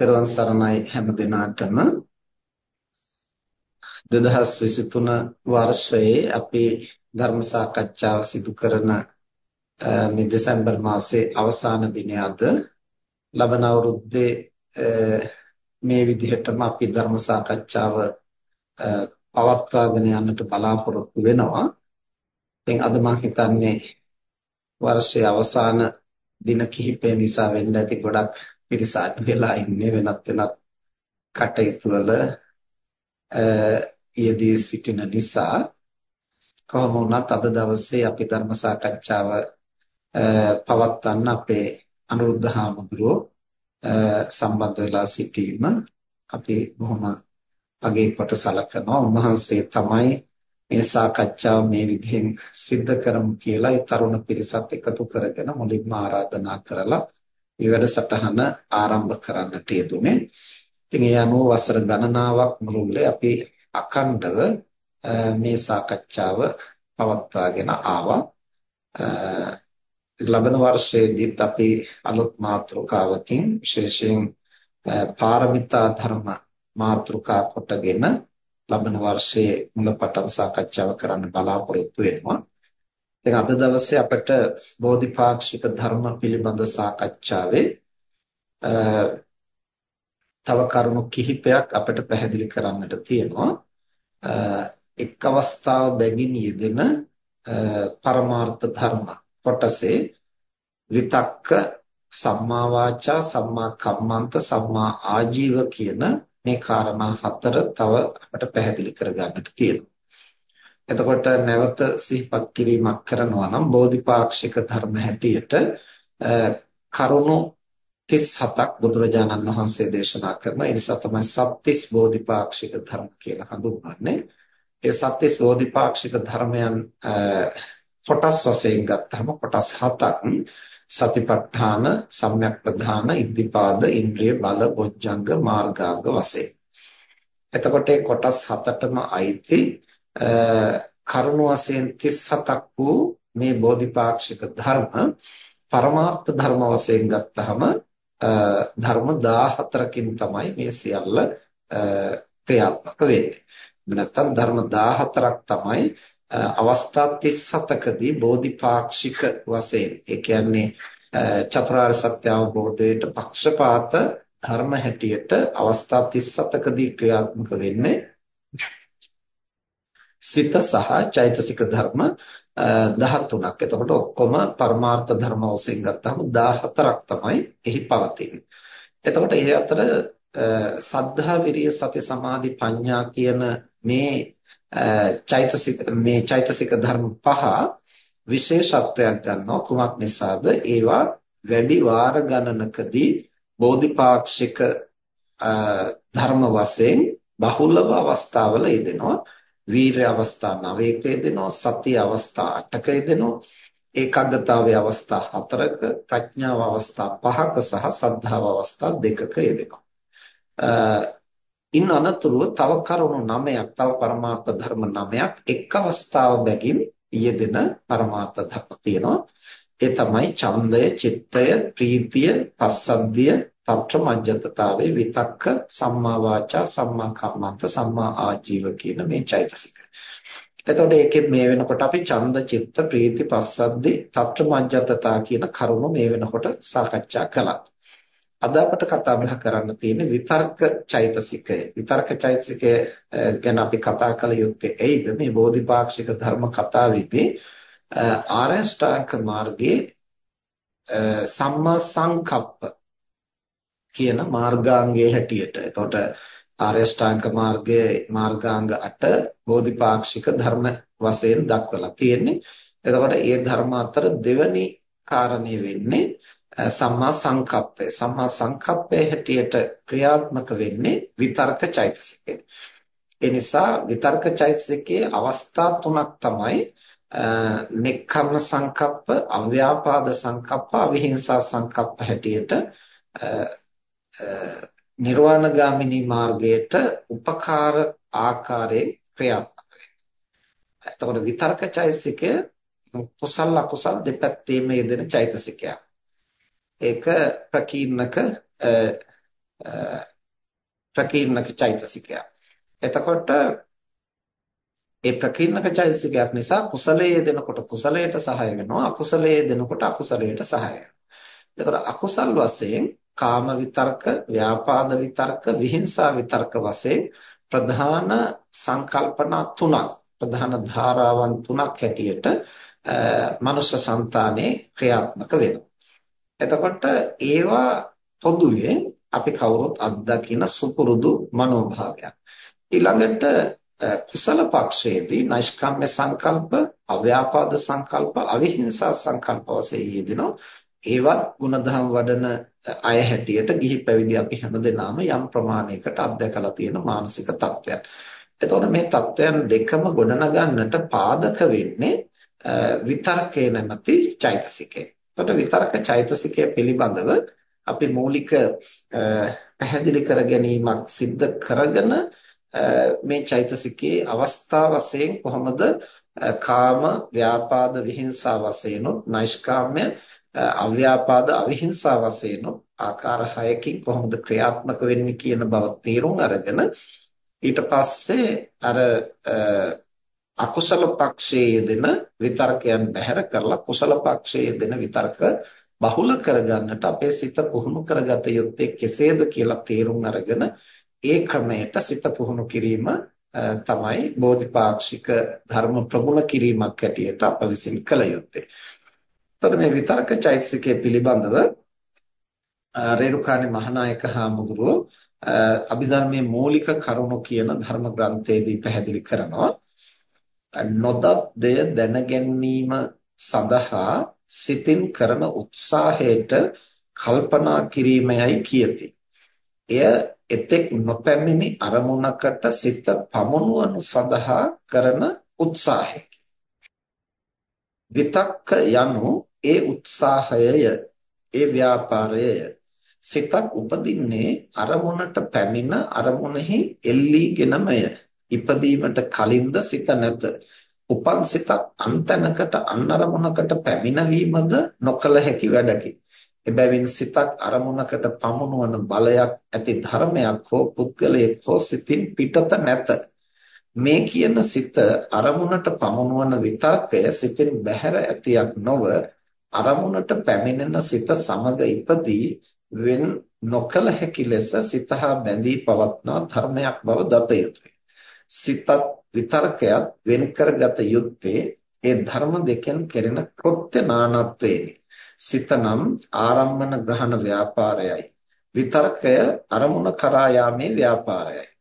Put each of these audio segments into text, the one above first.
පෙරවන් සරණයි හැම දිනාටම 2023 වර්ෂයේ අපි ධර්ම සාකච්ඡාව සිදු කරන මේ දෙසැම්බර් මාසයේ අවසාන දිනය අද ලබන අවුරුද්දේ මේ විදිහටම අපි ධර්ම සාකච්ඡාව පවත්වාගෙන යන්නට බලාපොරොත්තු වෙනවා. ඉතින් අද මම හිතන්නේ වර්ෂයේ අවසාන දින කිහිපය නිසා වෙන්න ඇති ගොඩක් පිරිස අඩු වෙලා ඉන්නේ වෙනත් වෙනත් කටයුතු වල යෙදී සිටින නිසා කොහොම වුණත් අද දවසේ අපි ධර්ම සාකච්ඡාව පවත්වන්න අපේ අනුරුද්ධ හාමුදුරුවෝ සම්බන්ධ වෙලා සිටීම අපි බොහොම අගේ කොට සලකනවා උන්වහන්සේ තමයි මේ සාකච්ඡාව මේ විදිහෙන් සිද්ධ කරමු කියලා ඒ තරුණ පිරිසත් එකතු කරගෙන මුලින්ම ආරාධනා කරලා මේ වැඩසටහන ආරම්භ කරන්නට යෙදුනේ. ඉතින් ඒ අනුව වසර ගණනාවක් මුළුල්ලේ අපි අඛණ්ඩව මේ සාකච්ඡාව පවත්වාගෙන ආවා. ලබන වර්ෂයේදීත් අපි අලුත් මාතෘකාවකින් විශේෂයෙන් පාරමිතා ධර්ම මාතෘකා කොටගෙන ලබන වර්ෂයේ මුලපටන් සාකච්ඡාව කරන්න බලාපොරොත්තු වෙනවා. දැන් අද දවසේ අපිට බෝධිපාක්ෂික ධර්ම පිළිබඳ සාකච්ඡාවේ තව කරුණු කිහිපයක් අපිට පැහැදිලි කරන්නට තියෙනවා. එක් අවස්ථාව බැගින් යෙදෙන පරමාර්ථ ධර්ම කොටසේ විතක්ක සම්මා වාචා සම්මා කම්මන්ත සම්මා ආජීව කියන මේ කාරණා හතර තව අපිට පැහැදිලි කරගන්නට තියෙනවා. එතකොට නැවත සිහිපත් කිරීමක් කරනවා නම් බෝධිපාක්ෂික ධර්ම හැටියට කරුණු 37ක් බුදුරජාණන් වහන්සේ දේශනා කරනවා. ඒ නිසා තමයි සත්‍තිස් බෝධිපාක්ෂික ධර්ම කියලා හඳුන්වන්නේ. ඒ සත්‍තිස් බෝධිපාක්ෂික ධර්මයන් කොටස් වශයෙන් ගත්තහම කොටස් හතක් සතිපට්ඨාන, සම්‍යක් ප්‍රධාන, ඉද්ධිපාද, ඉන්ද්‍රිය බල, බොජ්ජංග, මාර්ගාංග වශයෙන්. එතකොට කොටස් හතටම අයිති කරුණු වශයෙන් 37ක් වූ මේ බෝධිපාක්ෂික ධර්ම පරමාර්ථ ධර්ම වශයෙන් ගත්තහම ධර්ම 14කින් තමයි මේ සියල්ල ක්‍රියාත්මක වෙන්නේ. නැත්නම් ධර්ම 14ක් තමයි අවස්ථා 37කදී බෝධිපාක්ෂික වශයෙන් ඒ කියන්නේ චතුරාර්ය සත්‍ය අවබෝධයට පක්ෂපාත ධර්ම හැටියට අවස්ථා 37කදී ක්‍රියාත්මක වෙන්නේ සිත සහ චෛතසික ධර්ම 13ක්. එතකොට ඔක්කොම පරමාර්ථ ධර්ම වශයෙන් ගත්තාම 14ක් තමයි එහි පවතින්නේ. එතකොට ඒ අතර සද්ධා විරිය සති සමාධි ප්‍රඥා කියන මේ චෛතසික මේ චෛතසික ධර්ම පහ විශේෂත්වයක් ගන්නවා කුමක් නිසාද ඒවා වැඩි වාර ගණනකදී බෝධිපාක්ෂික ධර්ම වශයෙන් බහුලව අවස්ථාවල යෙදෙනවා වීරය අවස්ථා 9ක යෙදෙනවා සතිය අවස්ථා 8ක යෙදෙනවා ඒකාග්‍රතාවයේ අවස්ථා 4ක ප්‍රඥාව අවස්ථා 5ක සහ සද්ධාව අවස්ථා 2ක යෙදෙනවා. ඉන් අනතුරුව තව කරුණු 9ක් තව පරමාර්ථ ධර්ම 9ක් එක් අවස්ථාව බැගින් යෙදෙන පරමාර්ථ ධර්ම තියෙනවා. ඒ තමයි ඡන්දය චිත්තය ප්‍රීතිය පස්සද්ධිය తත්‍ර මජ්ජතතාවේ විතක්ක සම්මා වාචා සම්මා කම්මන්ත සම්මා ආජීව කියන මේ චෛතසික. එතකොට ඒකෙන් මේ වෙනකොට අපි ඡන්ද චිත්ත ප්‍රීති පස්සද්දි తත්‍ර මජ්ජතතා කියන කරුණු මේ වෙනකොට සාකච්ඡා කළා. අද අපට කතා බහ කරන්න තියෙන්නේ විතර්ක චෛතසිකය. විතර්ක චෛතසිකය ගැන අපි කතා කළ යුත්තේ ඇයිද මේ බෝධිපාක්ෂික ධර්ම කතාවේදී ආරෂ්ඨාංග මාර්ගයේ සම්මා සංකප්ප කියන මාර්ගාංගයේ හැටියට. එතකොට ආර්ය ශ්‍රාංක මාර්ගයේ මාර්ගාංග 8 බෝධිපාක්ෂික ධර්ම වශයෙන් දක්වලා තියෙන්නේ. එතකොට ඒ ධර්ම අතර දෙවැනි කාරණේ වෙන්නේ සම්මා සංකප්පය. සම්මා සංකප්පයේ හැටියට ක්‍රියාත්මක වෙන්නේ විතර්ක චෛතසිකය. ඒ නිසා විතර්ක චෛතසිකයේ අවස්ථා තුනක් තමයි නෙක්ඛම්ම සංකප්ප, අව්‍යාපාද සංකප්ප, අවිහිංසා සංකප්ප හැටියට නිර්වාණගාමිනී මාර්ගයට උපකාර ආකාරයෙන් ක්‍රියාත්මක වෙනවා. එතකොට විතර්ක චෛතසිකය කුසල අකුසල දෙපැත්තේම යෙදෙන චෛතසිකයක්. ඒක ප්‍රකීර්ණක ප්‍රකීර්ණක චෛතසිකයක්. එතකොට ඒ ප්‍රකීර්ණක චෛතසිකයක් නිසා කුසලයේ දෙනකොට කුසලයට සහාය වෙනවා අකුසලයේ දෙනකොට අකුසලයට සහාය වෙනවා. එතකොට අකුසල් වශයෙන් කාම විතර්ක, ව්‍යාපාද විතර්ක, විහිංසා විතර්ක වශයෙන් ප්‍රධාන සංකල්පනා තුනක් ප්‍රධාන ධාරාවන් තුනක් හැටියට මනුෂ්‍ය సంతානේ ක්‍රියාත්මක වෙනවා. එතකොට ඒවා පොදුවේ අපි කවුරුත් අත්දකින සුපුරුදු මනෝභාවයක්. ඊළඟට කුසල පක්ෂයේදී නෛෂ්ක්‍රම්‍ය සංකල්ප, අව්‍යාපාද සංකල්ප, අවිහිංසා සංකල්ප වශයෙන් යෙදෙනවා. ඒවත් ಗುಣධම් වඩන අය හැටියට ගිහි පැවිදි අපි හැමදෙනාම යම් ප්‍රමාණයකට අත්දැකලා තියෙන මානසික තත්ත්වයක්. එතකොට මේ තත්ත්වයන් දෙකම ගොඩනගන්නට පාදක වෙන්නේ විතරකේ නැමැති චෛතසිකය. එතකොට විතරක චෛතසිකය පිළිබඳව අපි මූලික පැහැදිලි කර ගැනීමක් සිද්ධ කරගෙන මේ චෛතසිකයේ අවස්ථා වශයෙන් කොහොමද කාම ව්‍යාපාද විහිංසා වශයෙන් උත් නෛෂ්කාම්‍ය අව්‍යාපාද අවිහිංසා වශයෙන් ආකාර හයකින් කොහොමද ක්‍රියාත්මක වෙන්නේ කියන බව තේරුම් අරගෙන ඊට පස්සේ අර අකුසල පක්ෂයේ යෙදෙන විතර්කයන් බැහැර කරලා කුසල පක්ෂයේ යෙදෙන විතර්ක බහුල කරගන්නට අපේ සිත පුහුණු කරගත යුත්තේ කෙසේද කියලා තේරුම් අරගෙන ඒ ක්‍රමයට සිත පුහුණු කිරීම තමයි බෝධිපාක්ෂික ධර්ම ප්‍රගුණ කිරීමක් ඇටියට අප විසින් කළ යුත්තේ. එතකොට මේ විතර්ක චෛතසිකයේ පිළිබඳව රේරුකාණේ මහානායක හාමුදුරුවෝ අභිධර්මයේ මූලික කරුණු කියන ධර්ම ග්‍රන්ථයේදී පැහැදිලි කරනවා නොදත් දෙය දැනගැනීම සඳහා සිතින් කරන උත්සාහයට කල්පනා කිරීමයයි කියති. එය එතෙක් නොපැමිණි අරමුණකට සිත පමුණුවනු සඳහා කරන උත්සාහයකි. විතක්ක යනු ඒ උත්සාහයය, ඒ ව්‍යාපාරයය. සිතක් උපදින්නේ අරමුණට පැමිණ අරමුණෙහි එල්ලීගෙනමය. ඉපදීමට කලින්ද සිත නැත. උපන් සිතක් අන්තනකට අන්නරමුණකට පැමිණවීමද නොකල හැකි වැඩකි. එබැවින් සිතක් අරමුණකට පමුණුවන බලයක් ඇති ධර්මයක් හෝ පුද්ගලයෙක් හෝ සිතින් පිටත නැත. මේ කියන සිත අරමුණට පමුණුවන විතර්කය සිතින් බැහැර ඇතියක් නොව අරමුණට පැමිණෙන සිත සමග ඉපදී වෙන් නොකල හැකි ලෙස සිත හා බැඳී පවත්නා ධර්මයක් බව දත යුතුය. සිතත් විතර්කයත් වෙන් කරගත යුත්තේ ඒ ධර්ම දෙකෙන් කෙරෙන කෘත්‍ය නානත්වේනි. සිතනම් ආරම්මන ග්‍රහණ ව්‍යාපාරයයි. විතර්කය අරමුණ කරා යාමේ ව්‍යාපාරයයි.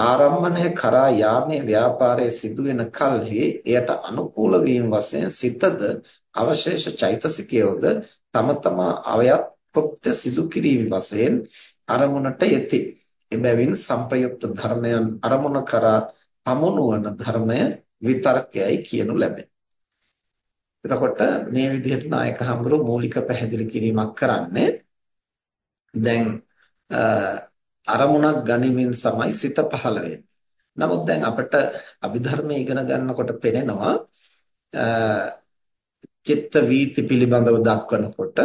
ආරම්මණය කරා යාමේ ව්‍යාපාරයේ සිදුවෙන කල්හි එයට අනුකූල වීම වශයෙන් සිතද අවශේෂ චෛතසිකයෝද තම තමා අවයත් කෘත්‍ය සිදු කිරීම වශයෙන් අරමුණට යෙති. එබැවින් සංප්‍රයුක්ත ධර්මයන් අරමුණ කරා පමුණුවන ධර්මය විතර්කයයි කියනු ලැබේ. එතකොට මේ විදිහට නායක හඳුරු මූලික පැහැදිලි කිරීමක් කරන්නේ දැන් අරමුණක් ගනිමින් සමයි සිත පහළ වෙන්නේ. නමුත් දැන් අපිට අභිධර්මයේ ඉගෙන ගන්නකොට පෙනෙනවා චිත්ත වීති පිළිබඳව දක්වනකොට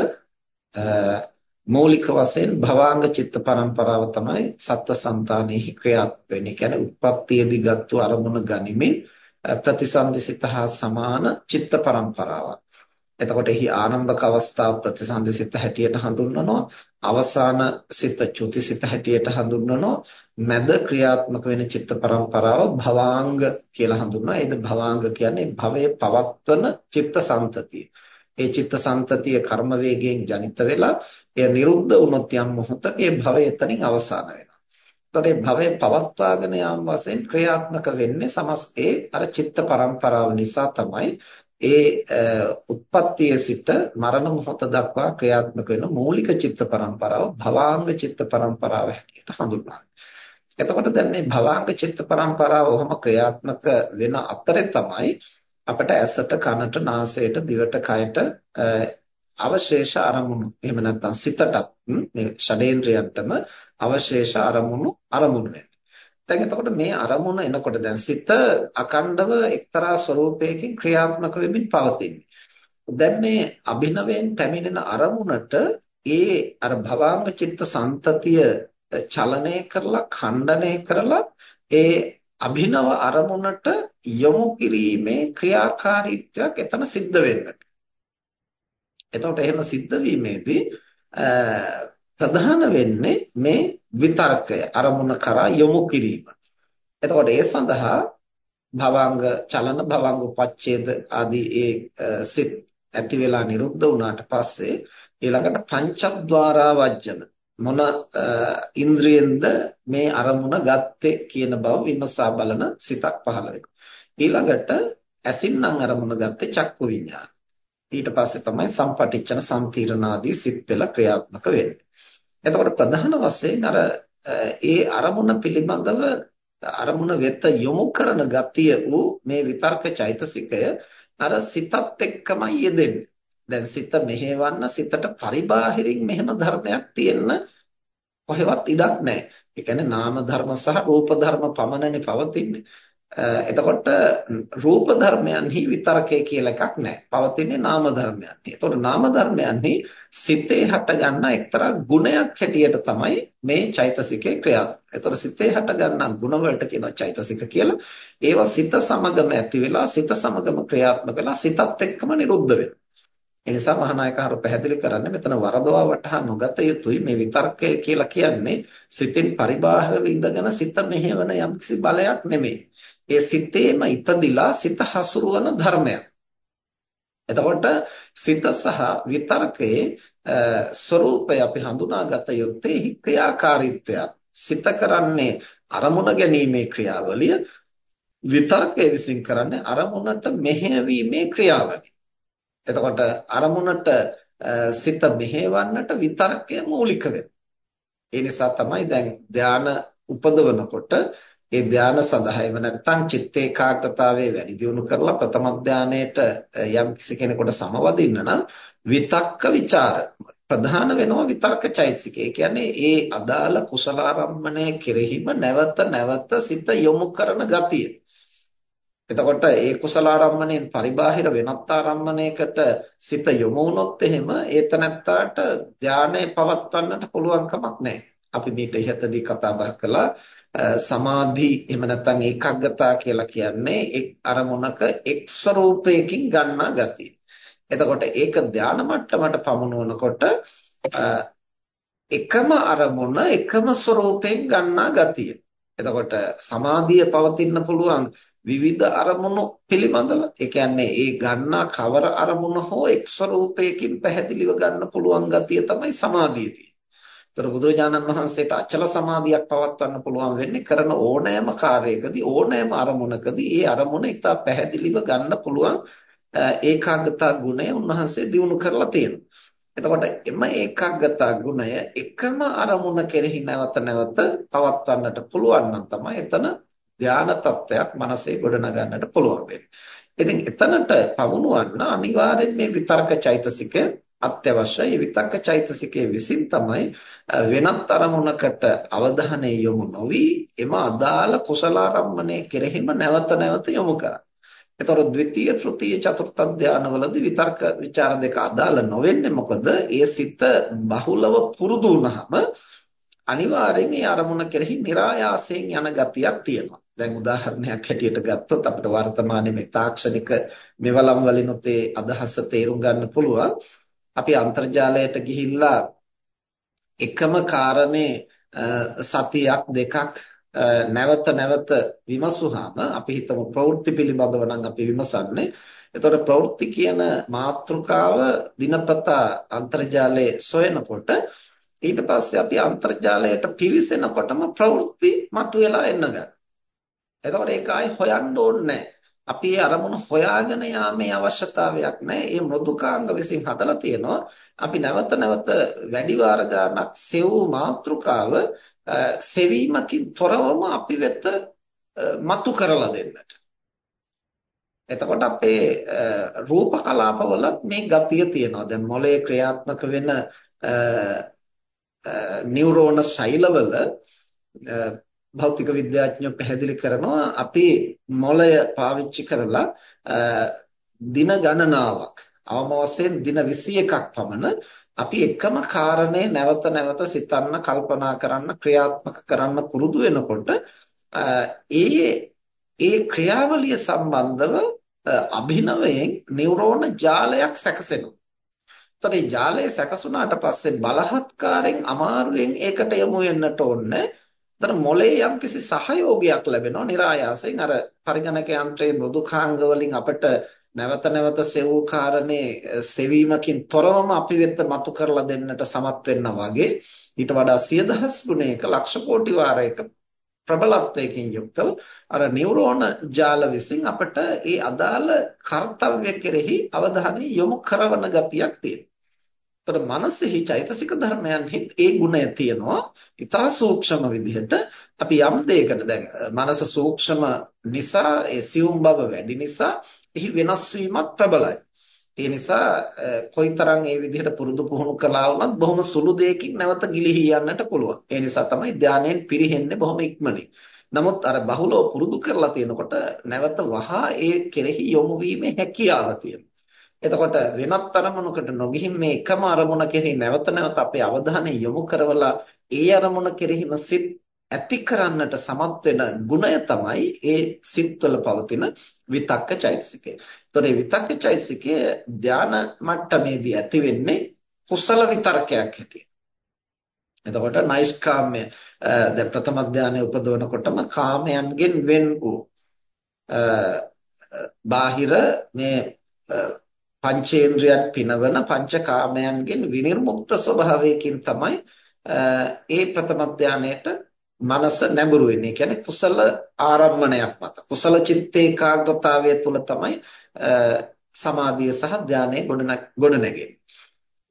මৌলিක වශයෙන් භවාංග චිත්ත පරම්පරාව තමයි සත්ත්වසන්තානෙහි ක්‍රියාත්මක වෙන්නේ. කියන්නේ උත්පත්තියේදී ගත්තු අරමුණ ගනිමින් ප්‍රතිසන්දිසිත හා සමාන චිත්ත පරම්පරාවක්. එතකොට එහි ආරම්භක අවස්ථාව ප්‍රතිසන්දිසිත හැටියට හඳුන්වනවා. අවසාන සිත චුතිසිත හැටියට හඳුන්වනවා. මැද ක්‍රියාත්මක වෙන චිත්ත පරම්පරාව භවාංග කියලා හඳුන්වනවා. ඒද භවාංග කියන්නේ භවයේ පවත්වන චිත්ත සම්තතිය. ඒ චිත්ත සම්තතිය කර්ම වේගයෙන් ජනිත වෙලා එය නිරුද්ධ වුණොත් යම් මොහොතක ඒ භවය එතනින් අවසන් වෙනවා. එතකොට මේ භවය පවත්වාගෙන යාම වශයෙන් ක්‍රියාත්මක වෙන්නේ සමස්තේ අර චිත්ත පරම්පරාව නිසා තමයි ඒ උත්පත්තියේ සිට මරණ මොහොත දක්වා ක්‍රියාත්මක වෙන මූලික චිත්ත පරම්පරාව භවාංග චිත්ත පරම්පරාව හැටියට හඳුන්වන්නේ. එතකොට දැන් මේ භවාංග චිත්ත පරම්පරාව ඔහොම ක්‍රියාත්මක වෙන අතරේ තමයි අපිට ඇසට කනට නාසයට දිවට කයට අවශේෂ අරමුණු එහෙම නැත්නම් සිතටත් මේ ෂඩේන්ද්‍රයන්ටම අවශේෂ අරමුණු අරමුණු වෙනවා. දැන් එතකොට මේ අරමුණ එනකොට දැන් සිත අකණ්ඩව එක්තරා ස්වરૂපයකින් ක්‍රියාත්මක වෙමින් පවතින්නේ. දැන් මේ අභිනවයෙන් පැමිණෙන අරමුණට ඒ අර භවාංග චිත්ත සන්තතිය චලනය කරලා ඛණ්ඩනය කරලා ඒ අභිනව අරමුණට යොමු කිරීමේ ක්‍රියාකාරීත්වයක් එතන සිද්ධ වෙන්නට. එතකොට එහෙම සිද්ධ වීමේදී ප්‍රධාන වෙන්නේ මේ විතර්කය අරමුණ කරා යොමු කිරීම. එතකොට ඒ සඳහා භවංග චලන භවංග උපච්ඡේද ආදී ඒ සිත් ඇති වෙලා නිරුද්ධ වුණාට පස්සේ ඊළඟට පංචද්වාරා වජ්ජන මොන ඉන්ද්‍රියෙන්ද මේ අරමුණ ගත්තේ කියන බව විමසා බලන සිතක් පහළ වෙනවා. ඊළඟට ඇසින්නම් අරමුණ ගත්තේ චක්කු විඤ්ඤාණ. ඊට පස්සේ තමයි සම්පටිච්ඡන සම්තිරණාදී සිත් පෙළ ක්‍රියාත්මක වෙන්නේ. එතකොට ප්‍රධාන වශයෙන් අර ඒ අරමුණ පිළිබඳව අරමුණ වෙත යොමු කරන ගතිය වූ මේ විතර්ක චෛතසිකය අර සිතත් එක්කමයි යෙදෙන්නේ. දැන් සිත මෙහෙවන්න සිතට පරිබාහිරින් මෙහෙම ධර්මයක් තියෙන්න කොහෙවත් ඉඩක් නැහැ. ඒ කියන්නේ නාම ධර්ම සහ රූප ධර්ම පමණනේ පවතින්නේ. එතකොට රූප ධර්මයන්හි විතරකේ කියලා එකක් නැහැ. පවතින්නේ නාම ධර්මයන්හි. එතකොට නාම ධර්මයන්හි සිතේ හටගන්න එක්තරා ගුණයක් හැටියට තමයි මේ චෛතසිකේ ක්‍රියාත්මක. එතකොට සිතේ හටගන්න ගුණ වලට කියනවා චෛතසික කියලා. ඒවා සිත සමගම ඇති වෙලා සිත සමගම ක්‍රියාත්මක වෙලා සිතත් එක්කම නිරුද්ධ වෙනවා. ඒ නිසා මහානායකහරු පැහැදිලි කරන්නේ මෙතන වරදවා වටහා නොගත යුතුයි මේ විතර්කය කියලා කියන්නේ සිතින් පරිබාහිරව ඉඳගෙන සිත මෙහෙවන යම්කිසි බලයක් නෙමෙයි. ඒ සිතේම ඉපදිලා සිත හසුරුවන ධර්මයක්. එතකොට සිත සහ විතර්කයේ ස්වરૂපය අපි හඳුනාගත යුත්තේ ක්‍රියාකාරීත්වය. සිත කරන්නේ අරමුණ ගැනීමේ ක්‍රියාවලිය විතර්කයේ විසින් කරන්නේ අරමුණට මෙහෙයවීමේ ක්‍රියාවලිය. එතකොට අරමුණට සිත මෙහෙවන්නට විතර්කය මූලික ඒ නිසා තමයි දැන් ධාන උපදවනකොට ඒ ධාන සඳහා එව නැත්නම් චිත්ත ඒකාග්‍රතාවයේ වැඩි දියුණු කරලා ප්‍රථම ධානයේට යම් කිසි කෙනෙකුට සමවදින්න නම් විතක්ක ਵਿਚාර ප්‍රධාන වෙනවා විතර්ක චෛතසිකය. ඒ කියන්නේ ඒ අදාළ කුසලාරම්මණය කෙරෙහිම නැවත නැවත සිත යොමු කරන ගතිය. එතකොට ඒ කුසල ආරම්මණයෙන් පරිබාහිර වෙනත් ආරම්මණයකට සිත යොමු වුණොත් එහෙම ඒතනත්තාට ධානය පවත්වන්නට පුළුවන් කමක් නැහැ. අපි මේට ඉහතදී කතා බහ කළා සමාධි එහෙම නැත්නම් ඒකග්ගතා කියලා කියන්නේ එක් අරමුණක එක් ස්වરૂපයකින් ගන්නා ගතිය. එතකොට ඒක ධාන මට්ටමට පමුණුවනකොට එකම අරමුණ එකම ස්වરૂපයෙන් ගන්නා ගතිය. එතකොට සමාධිය පවතින්න පුළුවන් විවිධ අරමුණු පිළිබඳව ඒ කියන්නේ ඒ ගන්නා කවර අරමුණ හෝ එක් ස්වરૂපයකින් පැහැදිලිව ගන්න පුළුවන් ගතිය තමයි සමාධිය තියෙන්නේ. බුදුරජාණන් වහන්සේට අචල සමාධියක් පවත්වන්න පුළුවන් වෙන්නේ කරන ඕනෑම කාර්යයකදී ඕනෑම අරමුණකදී ඒ අරමුණ ඉතා පැහැදිලිව ගන්න පුළුවන් ඒකාග්‍රතා ගුණය උන්වහන්සේ දිනු කරලා තියෙනවා. එතකොට එම ඒකාග්‍රතා ගුණය එකම අරමුණ කෙරෙහි නැවත නැවත පවත්වන්නට පුළුවන් නම් තමයි එතන ධාන තත්ත්වයක් මනසේ ගොඩනගන්නට පුළුවන් වෙන්නේ. ඉතින් එතනට පමුණුවන්න අනිවාර්යෙන් මේ විතර්ක චෛතසික අත්‍යවශ්‍යයි. විතක්ක චෛතසිකයේ විසින් තමයි වෙනත් අරමුණකට අවධානය යොමු නොවි එම අදාළ කුසල ආරම්මණය කෙරෙහිම නැවත නැවත යොමු කරන්නේ. එතකොට ද්විතීය තෘතීය චතුර්ථ ධානවලදී විතර්ක ਵਿਚාර දෙක අදාළ නොවෙන්නේ මොකද ඒ සිත බහුලව පුරුදු වුණාම අනිවාර්යෙන් ඒ අරමුණ කෙරෙහි નિરાයාසයෙන් යන ගතියක් තියෙනවා දැන් උදාහරණයක් හැටියට ගත්තොත් අපිට වර්තමානයේ මේ තාක්ෂණික මෙවලම් වලිනුත් ඒ අදහස තේරුම් ගන්න පුළුවන් අපි අන්තර්ජාලයට ගිහිල්ලා එකම කාරණේ සතියක් දෙකක් නැවත නැවත විමසුවාම අපි හිතමු ප්‍රවෘත්ති පිළිබඳව නම් අපි විමසන්නේ. එතකොට ප්‍රවෘත්ති කියන මාතෘකාව දිනපතා අන්තර්ජාලයේ සොයනකොට ඊට පස්සේ අපි අන්තර්ජාලයට පිවිසෙනකොටම ප්‍රවෘත්ති මතුවලා එන්න ගන්නවා. එතකොට ඒක ආයි හොයන්න ඕනේ අපි ඒ අරමුණ හොයාගෙන යාමේ අවශ්‍යතාවයක් නැහැ. ඒ මෘදුකාංග විසින් හදලා තියෙනවා. අපි නැවත නැවත වැඩි වාර ගන්නක් සෙව් මාත්‍රකාව සෙවීමකින් තොරවම අපි වෙත මතු කරලා දෙන්නට. එතකොට අපේ රූප කලාපවලත් මේ ගතිය තියෙනවා. දැන් මොළයේ ක්‍රියාත්මක වෙන නියුරෝන ශෛලවල භෞතික විද්‍යාඥයෝ පැහැදිලි කරනවා අපි මොළය පාවිච්චි කරලා දින ගණනාවක් අවම වශයෙන් දින 21ක් පමණ අපි එකම කාරණේ නැවත නැවත සිතන්න කල්පනා කරන්න ක්‍රියාත්මක කරන්න පුරුදු වෙනකොට ඒ ඒ ක්‍රියාවලිය සම්බන්ධව අභිනවයෙන් නියුරෝන ජාලයක් සැකසෙනවා. එතකොට මේ ජාලය සැකසුණාට පස්සේ බලහත්කාරයෙන් අමාරුවෙන් ඒකට යොමු වෙන්නට ඕනේ. එතන මොලේ යම්කිසි සහයෝගයක් ලැබෙනවා નિરાයාසයෙන් අර පරිගණක යන්ත්‍රයේ මෘදුකාංග වලින් අපිට නැවත නැවත සෙවූ කාරණේ සෙවීමකින් තොරවම අපි වෙත මතු කරලා දෙන්නට සමත් වෙනවා වගේ ඊට වඩා සිය දහස් ගුණයක ලක්ෂ කෝටි වාරයක ප්‍රබලත්වයකින් යුක්තව අර නියුරෝන ජාල විසින් අපට ඒ අදාළ කාර්යය කෙරෙහි අවධානය යොමු කරන ගතියක් තියෙනවා. ඒතර මනසෙහි චෛතසික ධර්මයන්හි ඒ ගුණය තියෙනවා. ඊටා සූක්ෂම විදිහට අපි යම් දෙයකට දැන් මනස සූක්ෂම නිසා ඒ සියුම් බව වැඩි නිසා එහි වෙනස් වීමත් ප්‍රබලයි. ඒ නිසා කොයිතරම් ඒ විදිහට පුරුදු පුහුණු කළා වුණත් බොහොම සුළු දෙයකින් නැවත ගිලිහි යන්නට පුළුවන්. ඒ නිසා තමයි ධානයෙන් පිරෙහෙන්නේ බොහොම ඉක්මනින්. නමුත් අර බහුලව පුරුදු කරලා තියෙනකොට නැවත වහා ඒ කෙරෙහි යොමු වීමේ හැකියාව තියෙනවා. එතකොට වෙනත් අරමුණකට නොගිහින් මේ එකම අරමුණ කෙරෙහි නැවත නැවත අපේ අවධානය යොමු කරවලා ඒ අරමුණ කෙරෙහිම සිත් ඇති කරන්නට සමත් වෙන ගුණය තමයි ඒ සිත්වල පවතින විතක්ක චෛතසිකය. ඒතකොට මේ විතක්ක චෛතසිකය ධාන මට්ටමේදී ඇති වෙන්නේ කුසල විතර්කයක් හැටියට. එතකොට නෛෂ්කාම්‍ය දැන් ප්‍රථම ධානය උපදවනකොටම කාමයන්ගෙන් වෙන් වූ බාහිර මේ පංචේන්ද්‍රයන් පිනවන පංචකාමයන්ගෙන් විනිර්මුක්ත ස්වභාවයකින් තමයි ඒ ප්‍රථම ධානයේට මනස නැඹුරු වෙන්නේ. ඒ කියන්නේ කුසල ආරම්මණයක් මත. කුසල චිත්ත ඒකාග්‍රතාවය තුළ තමයි සමාධිය සහ ධානය ගොඩනැගෙන්නේ.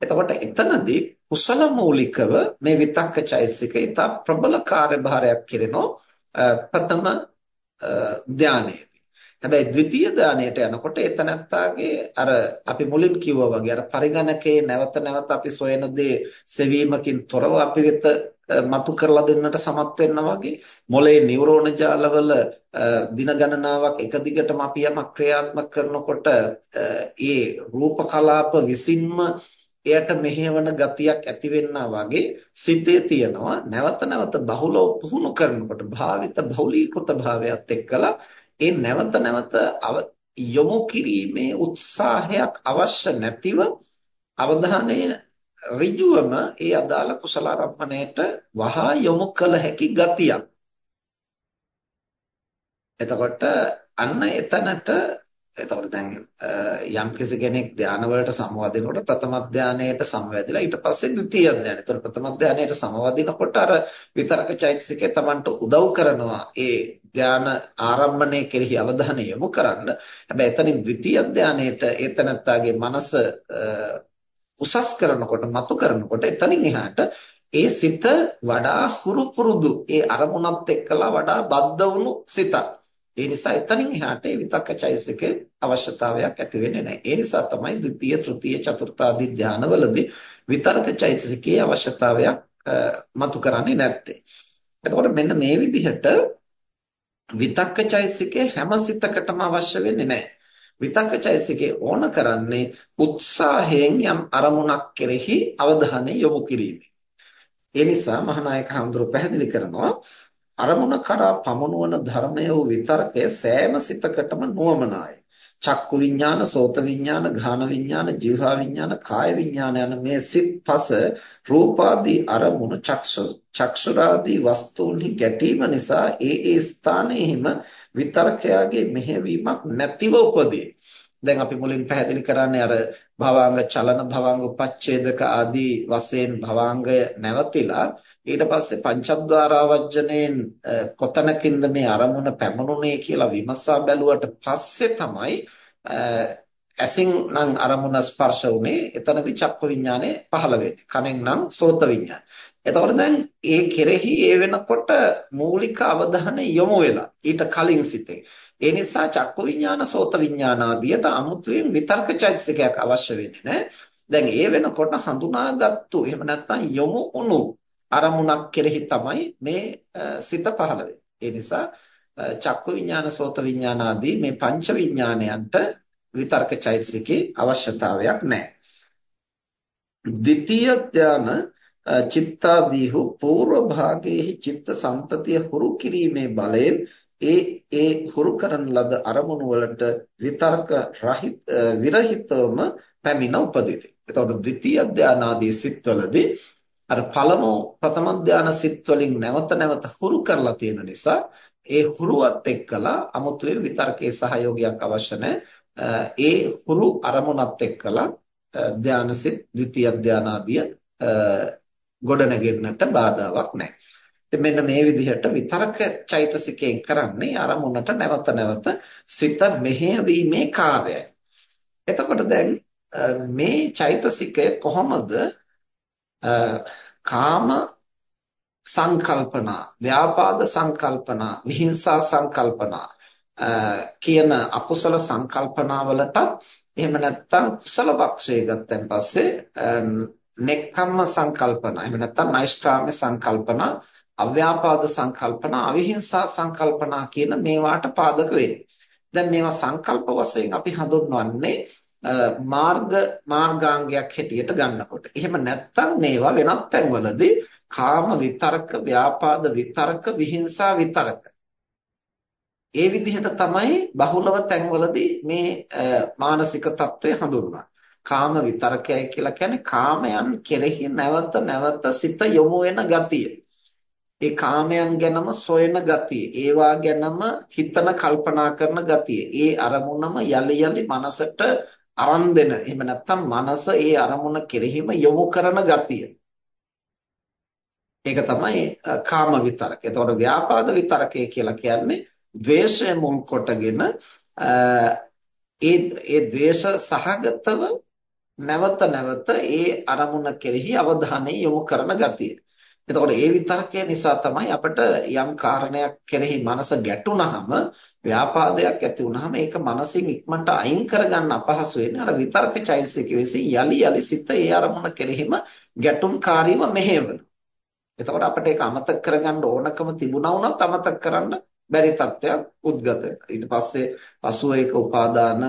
එතකොට එතනදී කුසල මූලිකව මේ විතක්ක චෛසික ඉතා ප්‍රබල කාර්යභාරයක් කෙරෙනෝ ප්‍රථම ධානයේදී. හැබැයි ද්විතීය ධානයට යනකොට එතනත්තාගේ අර අපි මුලින් කිව්වා වගේ අර පරිගණකේ නැවත නැවත අපි සොයන දේ සෙවීමකින් තොරව අපි වෙත මතු කරලා දෙන්නට සමත් වෙනවා වගේ මොලේ නියුරෝන ජාලවල දින ගණනාවක් එක දිගටම අපි යමක් ක්‍රියාත්මක කරනකොට ඒ රූප කලාප විසින්ම එයට මෙහෙවන ගතියක් ඇති වෙන්නා වගේ සිතේ තියනවා. නැවත නැවත බහුලව පුහුණු කරනකොට භාවිත බහුලීකృత භාවයත් එක්කලා ඒ නැවත නැවත යොමු කිරීමේ උත්සාහයක් අවශ්‍ය නැතිව අවධානය ඍජුවම ඒ අදාළ කුසල ආරම්භණයට වහා යොමු කළ හැකි ගතියක්. එතකොට අන්න එතනට එතකොට දැන් යම් කෙනෙක් ධාන වලට සමවදිනකොට ප්‍රථම ධානයට සමවැදිලා ඊට පස්සේ ද්විතීය ධානය. එතකොට ප්‍රථම ධානයට සමවදිනකොට අර විතරක චෛතසිකය Tamanට උදව් කරනවා ඒ ධාන ආරම්භණය කෙරෙහි අවධානය යොමු කරන්න. හැබැයි එතනින් ද්විතීය ධානයට ඒතනත්තාගේ මනස උසස් කරනකොට මතු කරනකොට එතනින් එහාට ඒ සිත වඩා හුරු පුරුදු ඒ අරමුණත් එක්කලා වඩා බද්ධ වුණු සිතක්. ඒ නිසා එතනින් එහාට ඒ විතක්ක චෛසිකේ අවශ්‍යතාවයක් ඇති වෙන්නේ නැහැ. ඒ නිසා තමයි ද්විතීය, තෘතීය, චතුර්ථ ආදී ධානවලදී විතර්ක චෛතසිකයේ අවශ්‍යතාවයක් මතු කරන්නේ නැත්තේ. එතකොට මෙන්න මේ විදිහට විතක්ක චෛතසිකේ හැම සිතකටම අවශ්‍ය වෙන්නේ නැහැ. විතක්ක චෛතසිකේ ඕන කරන්නේ උත්සාහයෙන් යම් අරමුණක් කෙරෙහි අවධානය යොමු කිරීමයි. ඒ නිසා මහානායක හඳුරු පැහැදිලි කරනවා අරමුණ කරා පමනුවන ධර්මය වූ විතර්කය සෑම සිතකටම නුවමනායි. චක්කු විඥාන, සෝත විඥාන, ඝාන විඥාන, જીවහා විඥාන, කාය විඥාන යන මේ සිත් පස රූපාදී අරමුණු චක්ෂුරාදී වස්තුන්හි ගැටීම නිසා ඒ ඒ ස්ථානයේම විතර්කයාගේ මෙහෙවීමක් නැතිව උපදී. දැන් අපි මුලින් පැහැදිලි කරන්නේ අර භවාංග චලන භවාංග උපච්ඡේදක ආදී වශයෙන් භවාංගය නැවතිලා ඊට පස්සේ පංචද්වාරාවජ්ජණයෙන් කොතනකින්ද මේ අරමුණ පැමුණුනේ කියලා විමසා බැලුවට පස්සේ තමයි ඇසින් නම් අරමුණ ස්පර්ශ වුනේ එතනදී චක්ක විඥානය පහළ වෙන්නේ කනෙන් නම් සෝත විඥානය. එතකොට දැන් ඒ කෙරෙහි ඒ වෙනකොට මූලික අවධානය යොමු වෙලා ඊට කලින් සිටේ. ඒ නිසා චක්ක විඥාන සෝත විඥාන ආදියට අමුතුවෙන් විතර්ක චෛතසිකයක් අවශ්‍ය වෙන්නේ නැහැ. දැන් ඒ වෙනකොට හඳුනාගත්තු එහෙම නැත්නම් යොමු වුණු අරමුණක් කෙරෙහි තමයි මේ සිත පහළ වෙන්නේ. ඒ නිසා චක්කු විඥාන සෝත විඥාන ආදී මේ පංච විඥානයන්ට විතර්ක චෛතසිකේ අවශ්‍යතාවයක් නැහැ. ද්විතීය ධාන චිත්තාදීහු పూర్ව භාගයේහි චිත්ත සම්තතිය හුරු කිරීමේ බලයෙන් ඒ ඒ හුරු කරන ලද අරමුණු වලට විතර්ක රහිත විරහිතවම පැමිණ උපදිති. එතකොට ද්විතීය ධානාදී සිත්වලදී අර පළමු ප්‍රථම ධාන සිත් වලින් නැවත නැවත හුරු කරලා තියෙන නිසා ඒ හුරුවත් එක්කලා අමුතුවෙන් විතර්කයේ සහයෝගයක් අවශ්‍ය ඒ හුරු අරමුණත් එක්කලා ධානසිත ද්විතීය ධානාදිය ගොඩනගෙන්නට බාධාවක් නැහැ. ඉතින් මෙන්න මේ විදිහට විතරක චෛතසිකයෙන් කරන්නේ අරමුණට නැවත නැවත සිත මෙහෙයවීමේ කාර්යය. එතකොට දැන් මේ චෛතසිකය කොහොමද කාම සංකල්පනා, ව්‍යාපාද සංකල්පනා, විහිංසා සංකල්පනා කියන අකුසල සංකල්පනාවලට එහෙම නැත්නම් කුසල පක්ෂය ගත්තන් පස්සේ නෙක්ඛම්ම සංකල්පන එහෙම නැත්නම් නෛෂ්ක්‍රාම්‍ය සංකල්පන අව්‍යාපාද සංකල්පන අවිහිංසා සංකල්පනා කියන මේවාට පාදක වෙන්නේ. දැන් මේවා සංකල්ප වශයෙන් අපි හඳුන්වන්නේ මාර්ග මාර්ගාංගයක් හැටියට ගන්නකොට. එහෙම නැත්නම් මේවා වෙනත් තැන්වලදී කාම විතරක, ව්‍යාපාද විතරක, විහිංසා විතරක. ඒ විදිහට තමයි බහුලව තැන්වලදී මේ මානසික తত্ত্বය හඳුන්වන්නේ. කාම විතරකයයි කියලා කියන්නේ කාමයන් කෙරෙහි නැවත නැවත සිත යොමු වෙන ගතිය. ඒ කාමයන් ගැනම සොයන ගතිය, ඒවා ගැනම හිතන කල්පනා කරන ගතිය, ඒ අරමුණම යලි යලි මනසට අරන් දෙන. එහෙම නැත්නම් මනස ඒ අරමුණ කෙරෙහිම යොමු කරන ගතිය. ඒක තමයි කාම විතරක. එතකොට ව්‍යාපාද විතරකය කියලා කියන්නේ ද්වේෂය මුල් කොටගෙන ඒ ඒ ද්වේෂ සහගතව නැවත නැවත ඒ අරමුණ කෙරෙහි අවධානය යොමු කරන ගතිය. එතකොට ඒ විතරකය නිසා තමයි අපිට යම් කාරණයක් කෙරෙහි මනස ගැටුණහම ව්‍යාපාදයක් ඇති වුනහම ඒක මනසින් ඉක්මනට අයින් කරගන්න අපහසු වෙන්නේ අර විතරක චෛතසික විසින් යලි යලි සිත ඒ අරමුණ කෙරෙහිම ගැටුම්කාරීව මෙහෙවන. එතකොට අපිට ඒක අමතක කරගන්න ඕනකම තිබුණා වුණත් අමතක කරන්න බැරි තත්ත්වයක් උද්ගත ඊට පස්සේ පසුව ඒක උපාදාන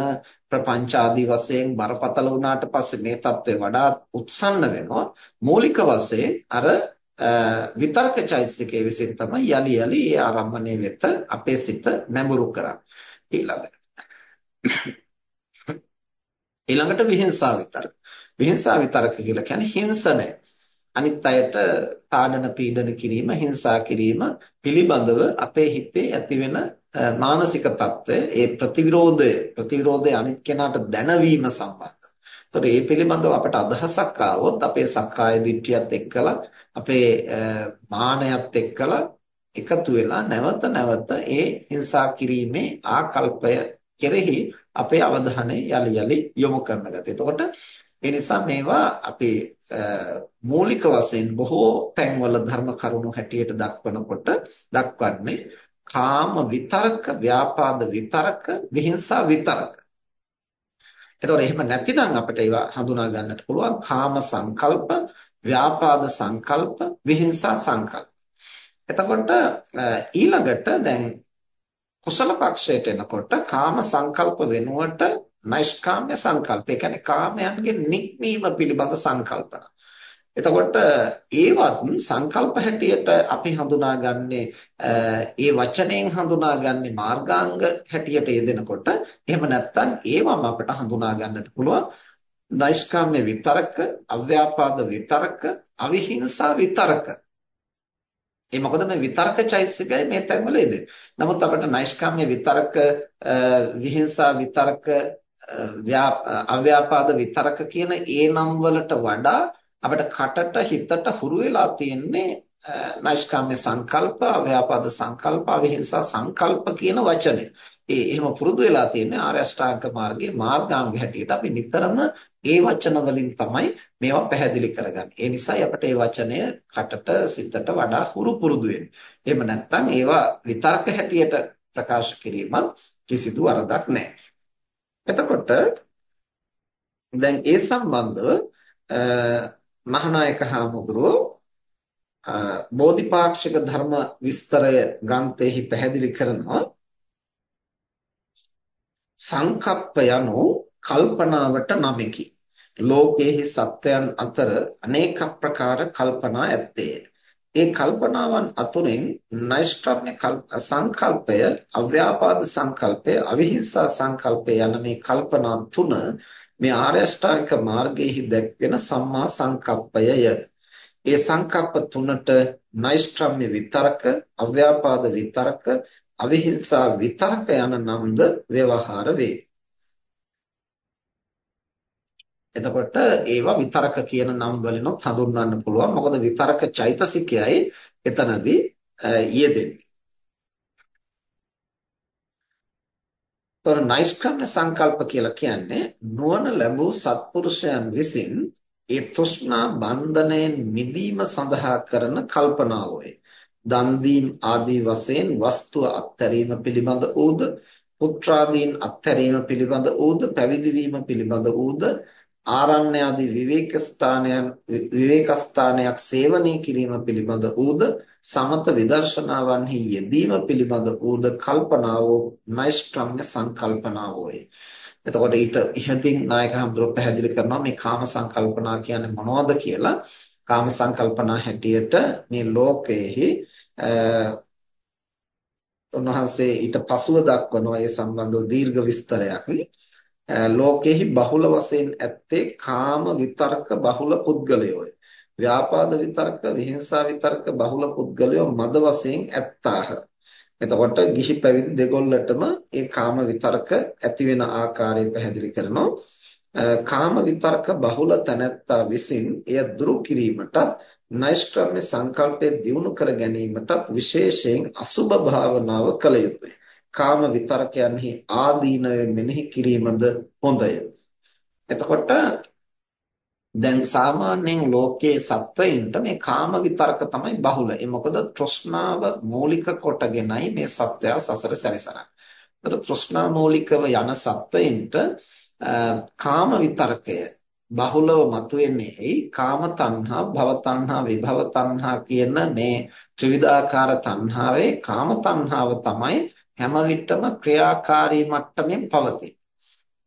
ප්‍රපංච ආදී වශයෙන් බරපතල වුණාට පස්සේ මේ தත්ත්වය වඩා උත්සන්න වෙනවා මූලික වශයෙන් අර විතර්ක චෛතසිකයේ විසින් තමයි යලි යලි ඒ ආරම්මණය වෙත අපේ සිත නැඹුරු කරන්නේ. ඊළඟට. ඊළඟට විහිංසා විතර්ක. විහිංසා විතර්ක කියලා කියන්නේ හිංසනය අනිත් අයට තාඩන පීඩන කිරීම හිංසා කිරීම පිළිබඳව අපේ හිතේ ඇතිවෙන මානසික తত্ত্বය ඒ ප්‍රතිවිරෝධය ප්‍රතිවිරෝධය අනිත් කෙනාට දැනවීම සම්බන්ධ එතකොට මේ පිළිබඳව අපට අදහසක් ආවොත් අපේ සක්කාය දිට්ඨියත් එක්කලා අපේ මානයත් එක්කලා එකතු වෙලා නැවත නැවත ඒ හිංසා කිරීමේ ආකල්පය කෙරෙහි අපේ අවධානය යලි යලි යොමු කරන ගතිය. එතකොට ඒ නිසා මේවා අපේ මූලික වශයෙන් බොහෝ තැන්වල ධර්ම කරුණු හැටියට දක්වනකොට දක්වන්නේ කාම විතරක, ව්‍යාපාද විතරක, විහිංසා විතරක. එතකොට එහෙම නැතිනම් අපිට ඒවා හඳුනා ගන්නට පුළුවන් කාම සංකල්ප, ව්‍යාපාද සංකල්ප, විහිංසා සංකල්ප. එතකොට ඊළඟට දැන් කුසල පක්ෂයට එනකොට කාම සංකල්ප වෙනුවට නෛෂ්කාම්‍ය සංකල්ප. ඒ කියන්නේ කාමයන්ගේ නික්මීම පිළිබඳ සංකල්පන. එතකොට ඒවත් සංකල්ප හැටියට අපි හඳුනාගන්නේ ඒ වචනයෙන් හඳුනාගන්නේ මාර්ගාංග හැටියට යෙදෙනකොට එහෙම නැත්නම් ඒවම අපිට හඳුනා ගන්නට පුළුවන් නෛෂ්කාම්‍ය විතරක, අව්‍යාපාද විතරක, අවිහිංසා විතරක. ඒ මොකද මේ විතරක චෛතසිකය මේ තැන්වල යෙදෙන්නේ. නමුත් අපිට නෛෂ්කාම්‍ය විතරක, විහිංසා විතරක, අව්‍යාපාද විතරක කියන ඒ නම් වලට වඩා අපිට කටට හිතට හුරු වෙලා තියෙන්නේ නෛෂ්කාම්‍ය සංකල්ප, අව්‍යාපාද සංකල්ප, අවිහිංසා සංකල්ප කියන වචනේ. ඒ එහෙම පුරුදු වෙලා තියෙන්නේ ආර්ය අෂ්ටාංග මාර්ගයේ මාර්ගාංග හැටියට අපි නිතරම ඒ වචන වලින් තමයි මේවා පැහැදිලි කරගන්නේ. ඒ නිසායි අපිට මේ වචනය කටට සිතට වඩා හුරු පුරුදු වෙන්නේ. එහෙම නැත්නම් ඒවා විතර්ක හැටියට ප්‍රකාශ කිරීමත් කිසිදු වරදක් නැහැ. එතකොට දැන් ඒ සම්බන්ධව මහානායක හාමුදුරුවෝ බෝධිපාක්ෂික ධර්ම විස්තරය ග්‍රන්ථයේහි පැහැදිලි කරනවා සංකප්ප යනු කල්පනාවට නමකි. ලෝකයේහි සත්වයන් අතර අනේක ප්‍රකාර කල්පනා ඇත්තේ. ඒ කල්පනාවන් අතුරින් නෛෂ්ක්‍රම්‍ය සංකල්පය, අව්‍යාපාද සංකල්පය, අවිහිංසා සංකල්පය යන මේ කල්පනා තුන මේ ආර්ය අෂ්ටාංගික මාර්ගයේහි දැක්වෙන සම්මා සංකප්පයය. ඒ සංකප්ප තුනට නෛෂ්ක්‍රම්‍ය විතරක, අව්‍යාපාද විතරක, අවිහිංසා විතරක යන නම්ද ව්‍යවහාර වේ. එතකොට ඒවා විතරක කියන නම් වලිනොත් හඳුන්වන්න පුළුවන්. මොකද විතරක චෛතසිකයයි එතනදී යෙදෙන්නේ. තොර නෛෂ්ක්‍රම්‍ය සංකල්ප කියලා කියන්නේ නුවණ ලැබූ සත්පුරුෂයන් විසින් ඒ තෘෂ්ණා බන්ධනයෙන් මිදීම සඳහා කරන කල්පනාවෝය. දන් දීම් ආදී වශයෙන් වස්තුව අත්හැරීම පිළිබඳ ඌද පුත්‍රාදීන් අත්හැරීම පිළිබඳ ඌද පැවිදි වීම පිළිබඳ ඌද ආරණ්‍ය ආදී විවේක ස්ථානයන් විවේක ස්ථානයක් සේවනය කිරීම පිළිබඳ ඌද සමත විදර්ශනාවන්හි යෙදීම පිළිබඳ ඌද කල්පනාවෝ නෛෂ්ක්‍රම්‍ය සංකල්පනාවෝයි. එතකොට ඊට ඉහතින් නායක හඳුර පැහැදිලි කරනවා මේ කාම සංකල්පනා කියන්නේ මොනවද කියලා. කාම සංකල්පනා හැටියට මේ ලෝකයේහි උන්වහන්සේ ඊට පසුව දක්වනවා ඒ සම්බන්ධව දීර්ඝ විස්තරයක්. ලෝකෙහි බහුල වශයෙන් ඇත්තේ කාම විතර්ක බහුල පුද්ගලයෝය. ව්‍යාපාද විතර්ක, විහිංසා විතර්ක බහුල පුද්ගලයෝ මද වශයෙන් ඇත්තාහ. එතකොට ගිහි පැවිදි දෙගොල්ලටම ඒ කාම විතර්ක ඇති වෙන ආකාරය පැහැදිලි කරනවා. කාම විතර්ක බහුල තැනැත්තා විසින් එය දුරු කිරීමටත් නෛෂ්ක්‍රම්‍ය සංකල්පය දියුණු කර ගැනීමටත් විශේෂයෙන් අසුභ භාවනාව කළ යුතුය. කාම විතරකයන්හි ආදීනව මෙනෙහි කිරීමද හොඳය. එතකොට දැන් සාමාන්‍යයෙන් ලෝකයේ සත්වයින්ට මේ කාම විතරක තමයි බහුල. ඒ මොකද තෘෂ්ණාව මූලික කොටගෙනයි මේ සත්වයා සසර සැරිසරන්නේ. ඒතර තෘෂ්ණා මූලිකව යන සත්වයින්ට කාම විතරකය බහුලව මතුවෙන්නේ එයි කාම තණ්හා භව තණ්හා විභව තණ්හා කියන මේ ත්‍රිවිධාකාර තණ්හාවේ කාම තණ්හාව තමයි හැම විටම ක්‍රියාකාරී මට්ටමින් පවතී.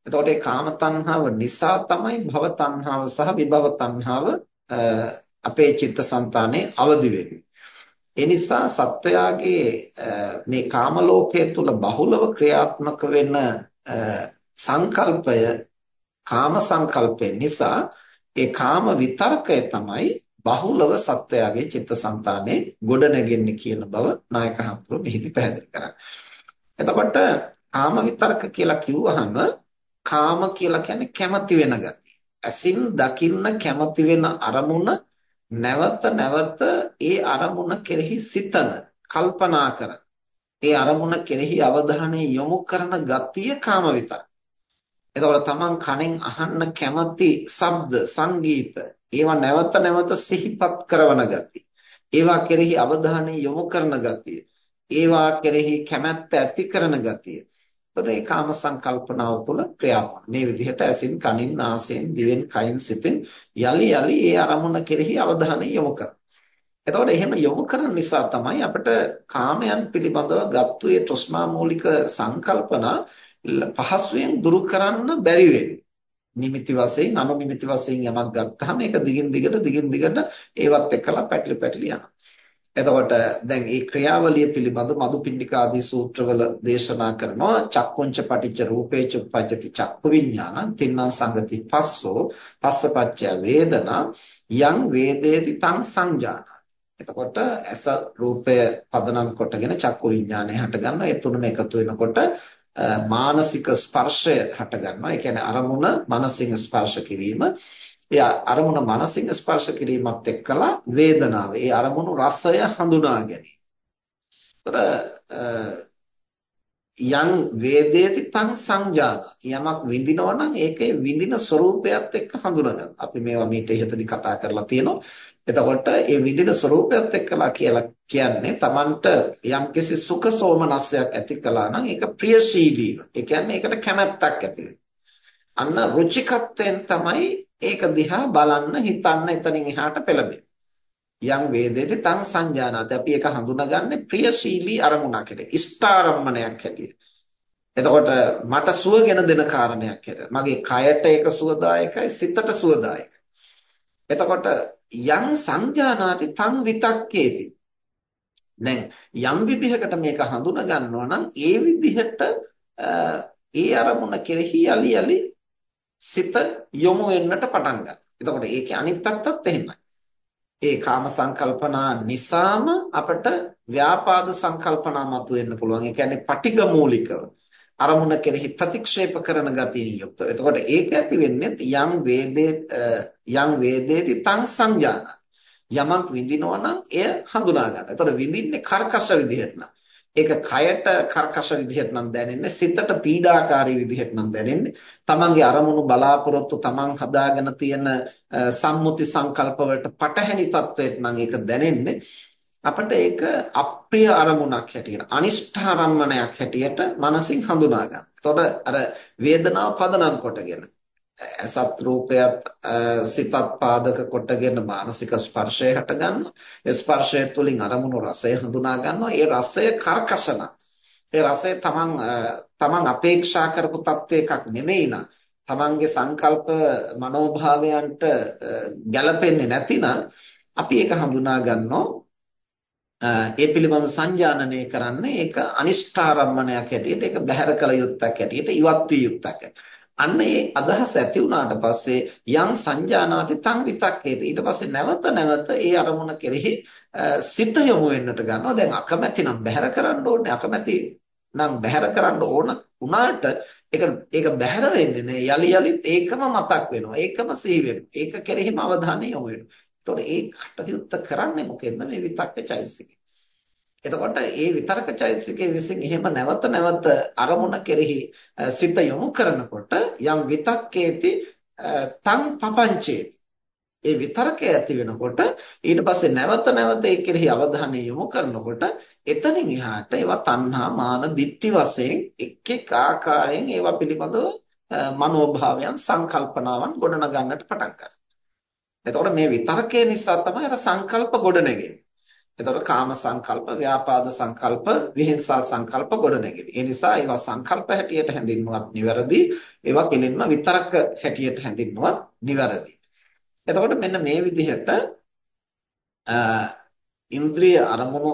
එතකොට මේ කාම තණ්හාව නිසා තමයි භව තණ්හාව සහ විභව තණ්හාව අපේ චිත්තසංතානයේ අවදි වෙන්නේ. ඒ නිසා සත්වයාගේ මේ කාම ලෝකයේ තුල බහුලව ක්‍රියාත්මක වෙන සංකල්පය කාම සංකල්පය නිසා ඒ කාම විතර්කය තමයි බහුලව සත්වයාගේ චිත්තසංතානයේ ගොඩ නැගෙන්නේ කියන බව නායක හඳුරු මෙහිදී පැහැදිලි කරන්නේ. එතකොට කාම විතරක කියලා කිව්වහම කාම කියලා කියන්නේ කැමති වෙන ගතිය. ඇසින් දකින්න කැමති වෙන අරමුණ නැවත නැවත ඒ අරමුණ කෙරෙහි සිතන, කල්පනා කරන. ඒ අරමුණ කෙරෙහි අවධානය යොමු කරන ගතිය කාම විතරක. එතකොට තමන් කනෙන් අහන්න කැමති ශබ්ද, සංගීත ඒවා නැවත නැවත සිහිපත් කරන ගතිය. ඒවා කෙරෙහි අවධානය යොමු කරන ගතිය. ඒවා කෙරෙහි කැමැත්ත ඇති කරන ගතිය. එතකොට මේ කාම සංකල්පනාව තුළ ක්‍රියාත්මක. මේ විදිහට ඇසින්, කනින්, නාසයෙන්, දිවෙන්, කයින්, සිතෙන් යලි යලි ඒ අරමුණ කෙරෙහි අවධානය යොමු කරනවා. එතකොට එහෙම යොමු කරන නිසා තමයි අපිට කාමයන් පිළිබඳව ගත්තු ඒ තෘෂ්ණා මූලික සංකල්පනා පහසුවෙන් දුරු කරන්න බැරි වෙන්නේ. නිමිති වශයෙන් අනුනිමිති වශයෙන් යමක් ගත්තාම ඒක දිගින් දිගට දිගින් දිගට ඒවත් එක්කලා පැටලි පැටලි යනවා. එතකොට දැන් මේ ක්‍රියාවලිය පිළිබඳ මදුපිණ්ඩික ආදී සූත්‍රවල දේශනා කරනවා. චක්කුංච පටිච්ච රූපේච උප්පජ්ජති චක්කු විඥානං තින්නම් සංගති පස්සෝ පස්සපච්චය වේදනා යං වේදේති තං සංජානති. එතකොට ඇස රූපය පදනම් කොටගෙන චක්කු විඥානය හට ගන්නවා ඒ තුනම එකතු වෙනකොට මානසික ස්පර්ශය හට ගන්නවා ඒ කියන්නේ අරමුණ මනසින් ස්පර්ශ කිරීම. ඒ අරමුණ මනසින් ස්පර්ශ කිරීමත් එක්කලා වේදනාව. ඒ අරමුණු රසය හඳුනා ගැනීම. යම් වේදේති තං සංජානති යමක් විඳිනවා නම් ඒකේ විඳින ස්වરૂපයත් එක්ක හඳුනා ගන්න. අපි මේවා මීට ඉහතදී කතා කරලා තියෙනවා. එතකොට ඒ විඳින ස්වરૂපයත් එක්කලා කියලා කියන්නේ Tamanට යම්කිසි සුඛ සෝමනස්යක් ඇති කළා නම් ඒක ප්‍රියශීලීව. ඒ කියන්නේ ඒකට කැමැත්තක් ඇති අන්න රුචිකත්වයෙන් තමයි ඒක දිහා බලන්න හිතන්න එතනින් එහාට පෙළඹෙන. යම් වේදේති තං සංජානාති අපි ඒක හඳුනාගන්නේ ප්‍රියශීලී අරමුණක් හැටියට. ඉෂ්ඨාරම්මණයක් හැටියට. එතකොට මට සුවගෙන දෙන කාරණයක් මගේ කයට ඒක සුවදායකයි සිතට සුවදායකයි. එතකොට යම් සංජානාති තං විතක්කේති. දැන් යම් විදිහකට මේක හඳුනා ගන්නවා නම් ඒ විදිහට ඒ අරමුණ කෙරෙහි යලි යලි සිත යොමු වෙන්නට පටන් ගන්නවා. එතකොට ඒකේ අනිත් පැත්තත් එහෙමයි. ඒ කාම සංකල්පනා නිසාම අපට ව්‍යාපාද සංකල්පනා මතුවෙන්න පුළුවන්. ඒ කියන්නේ පටිඝ මූලිකව අරමුණ කෙරෙහි ප්‍රතික්ෂේප කරන ගතියෙන් යුක්තව. එතකොට ඒක ඇති වෙන්නේ යම් වේදේ යම් වේදේති තං සංජාන. යමක් විඳිනවා නම් එය හඳුනා ගන්න. එතකොට විඳින්නේ කර්කශ විදිහට නම්. ඒක කයට කර්කශ විදිහට නම් දැනෙන්නේ සිතට පීඩාකාරී විදිහට නම් දැනෙන්නේ තමන්ගේ අරමුණු බලාපොරොත්තු තමන් හදාගෙන තියෙන සම්මුති සංකල්ප වලට පටහැනි තත්වයට නම් ඒක දැනෙන්නේ අපිට ඒක අප්‍රිය අරමුණක් හැටියට අනිෂ්ඨාරම්මණයක් හැටියට මනසින් හඳුනා ගන්න. එතකොට අර වේදනාව පදනම් කොටගෙන අසත් රූපයත් සිතත් පාදක කොටගෙන මානසික ස්පර්ශය හට ගන්නවා. ඒ ස්පර්ශය තුළින් අරමුණු රසය හඳුනා ගන්නවා. ඒ රසය කර්කශන. ඒ රසය තමන් තමන් අපේක්ෂා කරපු තත්වයකක් නෙමෙයි නා. තමන්ගේ සංකල්ප මනෝභාවයන්ට ගැළපෙන්නේ නැතිනම් අපි ඒක හඳුනා ගන්නවා ඒ පිළිබඳ සංජානනය කරන්නේ ඒක අනිෂ්ඨාරම්මණයක් හැටියට ඒක බැහැර කළ යුත්තක් හැටියට ඉවත් විය යුත්තක් අන්න ඒ අදහස ඇති වුණාට පස්සේ යම් සංජානාති තං විතක්කේත. ඊට පස්සේ නැවත නැවත ඒ අරමුණ කෙරෙහි සිත යොමු වෙන්නට ගන්නවා. දැන් අකමැති නම් බැහැර කරන්න ඕනේ. අකමැති නම් බැහැර කරන්න ඕන උනාට ඒක ඒක බැහැර වෙන්නේ නෑ. යලි යලිත් ඒකම මතක් වෙනවා. ඒකම සිහි වෙනවා. ඒක කෙරෙහිම අවධානය යොමු වෙනවා. එතකොට ඒ කටයුත්ත කරන්නේ මොකෙන්ද? මේ විතක්ක චෛතසිකය එතකොට ඒ විතරක චෛතසිකයේ විසින් එහෙම නැවත නැවත අරමුණ කෙරෙහි සිත යොමු කරනකොට යම් විතක්කේති තං පපංචේති ඒ විතරකය ඇති වෙනකොට ඊට පස්සේ නැවත නැවත ඒ කෙරෙහි අවධානය යොමු කරනකොට එතනින් එහාට ඒවා තණ්හා මාන දිට්ඨි වශයෙන් එක් එක් ආකාරයෙන් ඒවා පිළිබඳව මනෝභාවයන් සංකල්පනාවන් ගොඩනගන්නට පටන් ගන්නවා. එතකොට මේ විතරකය නිසා තමයි අර සංකල්ප ගොඩනගෙන්නේ. එතකොට කාම සංකල්ප, ව්‍යාපාද සංකල්ප, විහිංසා සංකල්ප ගොඩනැගෙන්නේ. ඒ නිසා ඒවා සංකල්ප හැටියට හැඳින්වුවත් නිවැරදි, ඒවා කෙලින්ම විතරක හැටියට හැඳින්වුවත් නිවැරදි. එතකොට මෙන්න මේ විදිහට ඉන්ද්‍රිය අරමුණු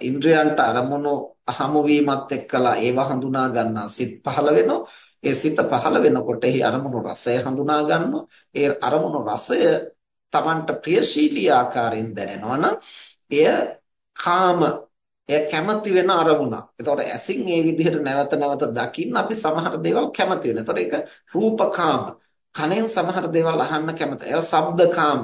ඉන්ද්‍රයන්ට අරමුණු හමු වීමත් එක්කලා ඒවා හඳුනා ගන්නා සිත් පහළ වෙනවා. ඒ සිත පහළ වෙනකොට එහි අරමුණු රසය හඳුනා ගන්නවා. ඒ අරමුණු රසය Tamanට ප්‍රියශීලී ආකාරයෙන් දැනෙනවා නම් එය කාම එය කැමති වෙන අරමුණක්. එතකොට ඇසින් මේ විදිහට නැවත නැවත දකින්න අපි සමහර දේවල් කැමති වෙනවා. එතකොට ඒක රූපකාම. කනෙන් සමහර දේවල් අහන්න කැමති. ඒවා ශබ්දකාම.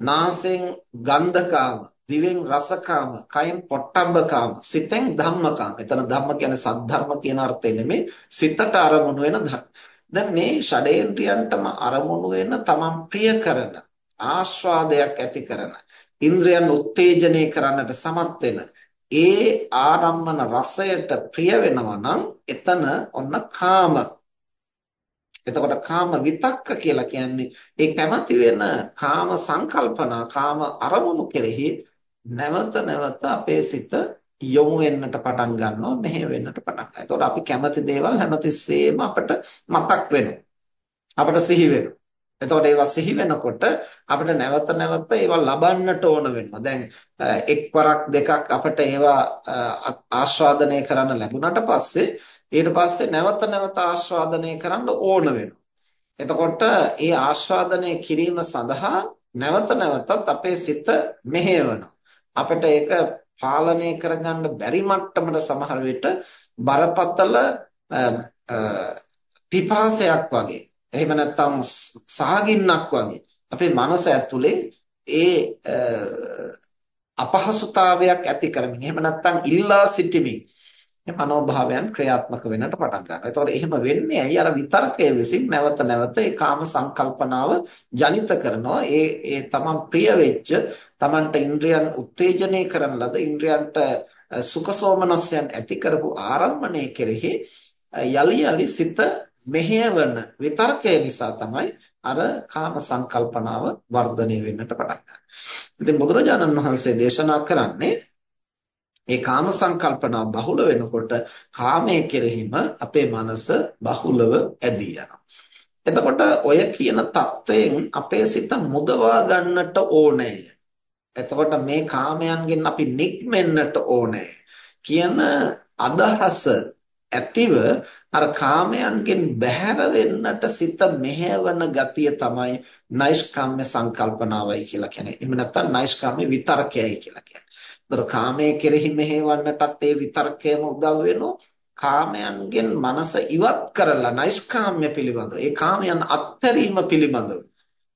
නාසයෙන් ගන්ධකාම. දිවෙන් රසකාම. කයෙන් පොට්ටබ්බකාම. සිතෙන් ධම්මකාම. එතන ධම්ම කියන්නේ සද්ධර්ම කියන අර්ථය නෙමෙයි. සිතට අරමුණු වෙන ධර්ම. දැන් මේ ෂඩේන්ද්‍රයන්ටම අරමුණු වෙන තමන් ප්‍රිය කරන ආස්වාදයක් ඇති කරන ඉන්ද්‍රයන් උත්තේජනය කරන්නට සමත් වෙන ඒ ආරම්මන රසයට ප්‍රිය වෙනවා නම් එතන ඔන්න කාම එතකොට කාම විතක්ක කියලා කියන්නේ ඒ කැමති වෙන කාම සංකල්පනා කාම අරමුණු කෙරෙහි නැවත නැවත අපේ සිත යොමු වෙන්නට පටන් ගන්නවා මෙහෙ වෙන්නට පටන් ගන්නවා. එතකොට අපි කැමති දේවල් හැමතිස්සෙම අපට මතක් වෙනවා. අපට සිහි වෙනවා. එතකොට ඒවා සිහි වෙනකොට අපිට නැවත නැවත ඒවා ලබන්නට ඕන වෙනවා. දැන් එක්වරක් දෙකක් අපිට ඒවා ආස්වාදනය කරන්න ලැබුණාට පස්සේ ඊට පස්සේ නැවත නැවත ආස්වාදනය කරන්න ඕන වෙනවා. එතකොට ඒ ආස්වාදනය කිරීම සඳහා නැවත නැවතත් අපේ සිත මෙහෙයවනවා. අපිට ඒක පාලනය කරගන්න බැරි මට්ටමට සමහර විට බරපතල පිපාසයක් වගේ එහෙම නැත්නම් සාගින්නක් වගේ අපේ මනස ඇතුලේ ඒ අපහසුතාවයක් ඇති කරමින් එහෙම නැත්නම් ඉල්ලා සිටීමේ මේ මනෝභාවයන් ක්‍රියාත්මක වෙන්නට පටන් ගන්නවා. ඒතකොට එහෙම වෙන්නේ ඇයි අර විතර්කයේ විසින් නැවත නැවත ඒ කාම සංකල්පනාව ජනිත කරනවා. ඒ ඒ තමන් ප්‍රිය වෙච්ච තමන්ට ඉන්ද්‍රියන් උත්තේජනය කරන ලද ඉන්ද්‍රියන්ට සුඛසෝමනස්යන් ඇති කරපු ආරම්මණය කෙරෙහි යලි යලි සිත මෙහෙයවන විතර්කය නිසා තමයි අර කාම සංකල්පනාව වර්ධනය වෙන්නට පටන් ගන්නේ. ඉතින් බුදුරජාණන් වහන්සේ දේශනා කරන්නේ ඒ කාම සංකල්පනා බහුල වෙනකොට කාමයේ කෙරෙහිම අපේ මනස බහුලව ඇදී යනවා. එතකොට ඔය කියන தත්වයෙන් අපේ සිත මුදවා ගන්නට ඕනේ. එතකොට මේ කාමයන්ගෙන් අපි නික්මෙන්නට ඕනේ කියන අදහස ඇතිව අර කාමයන්ගෙන් බැහැර වෙන්නට සිත මෙහෙවන ගතිය තමයි නෛෂ්කාම්‍ය සංකල්පනාවයි කියලා කියන්නේ. එහෙම නැත්නම් නෛෂ්කාම්‍ය විතර්කයයි කියලා කියන්නේ. ඒතර කාමයේ කෙරෙහි මෙහෙවන්නටත් ඒ විතර්කයම උදව් වෙනවා. කාමයන්ගෙන් මනස ඉවත් කරලා නෛෂ්කාම්‍ය පිළිබඳව ඒ කාමයන් අත්හැරීම පිළිබඳව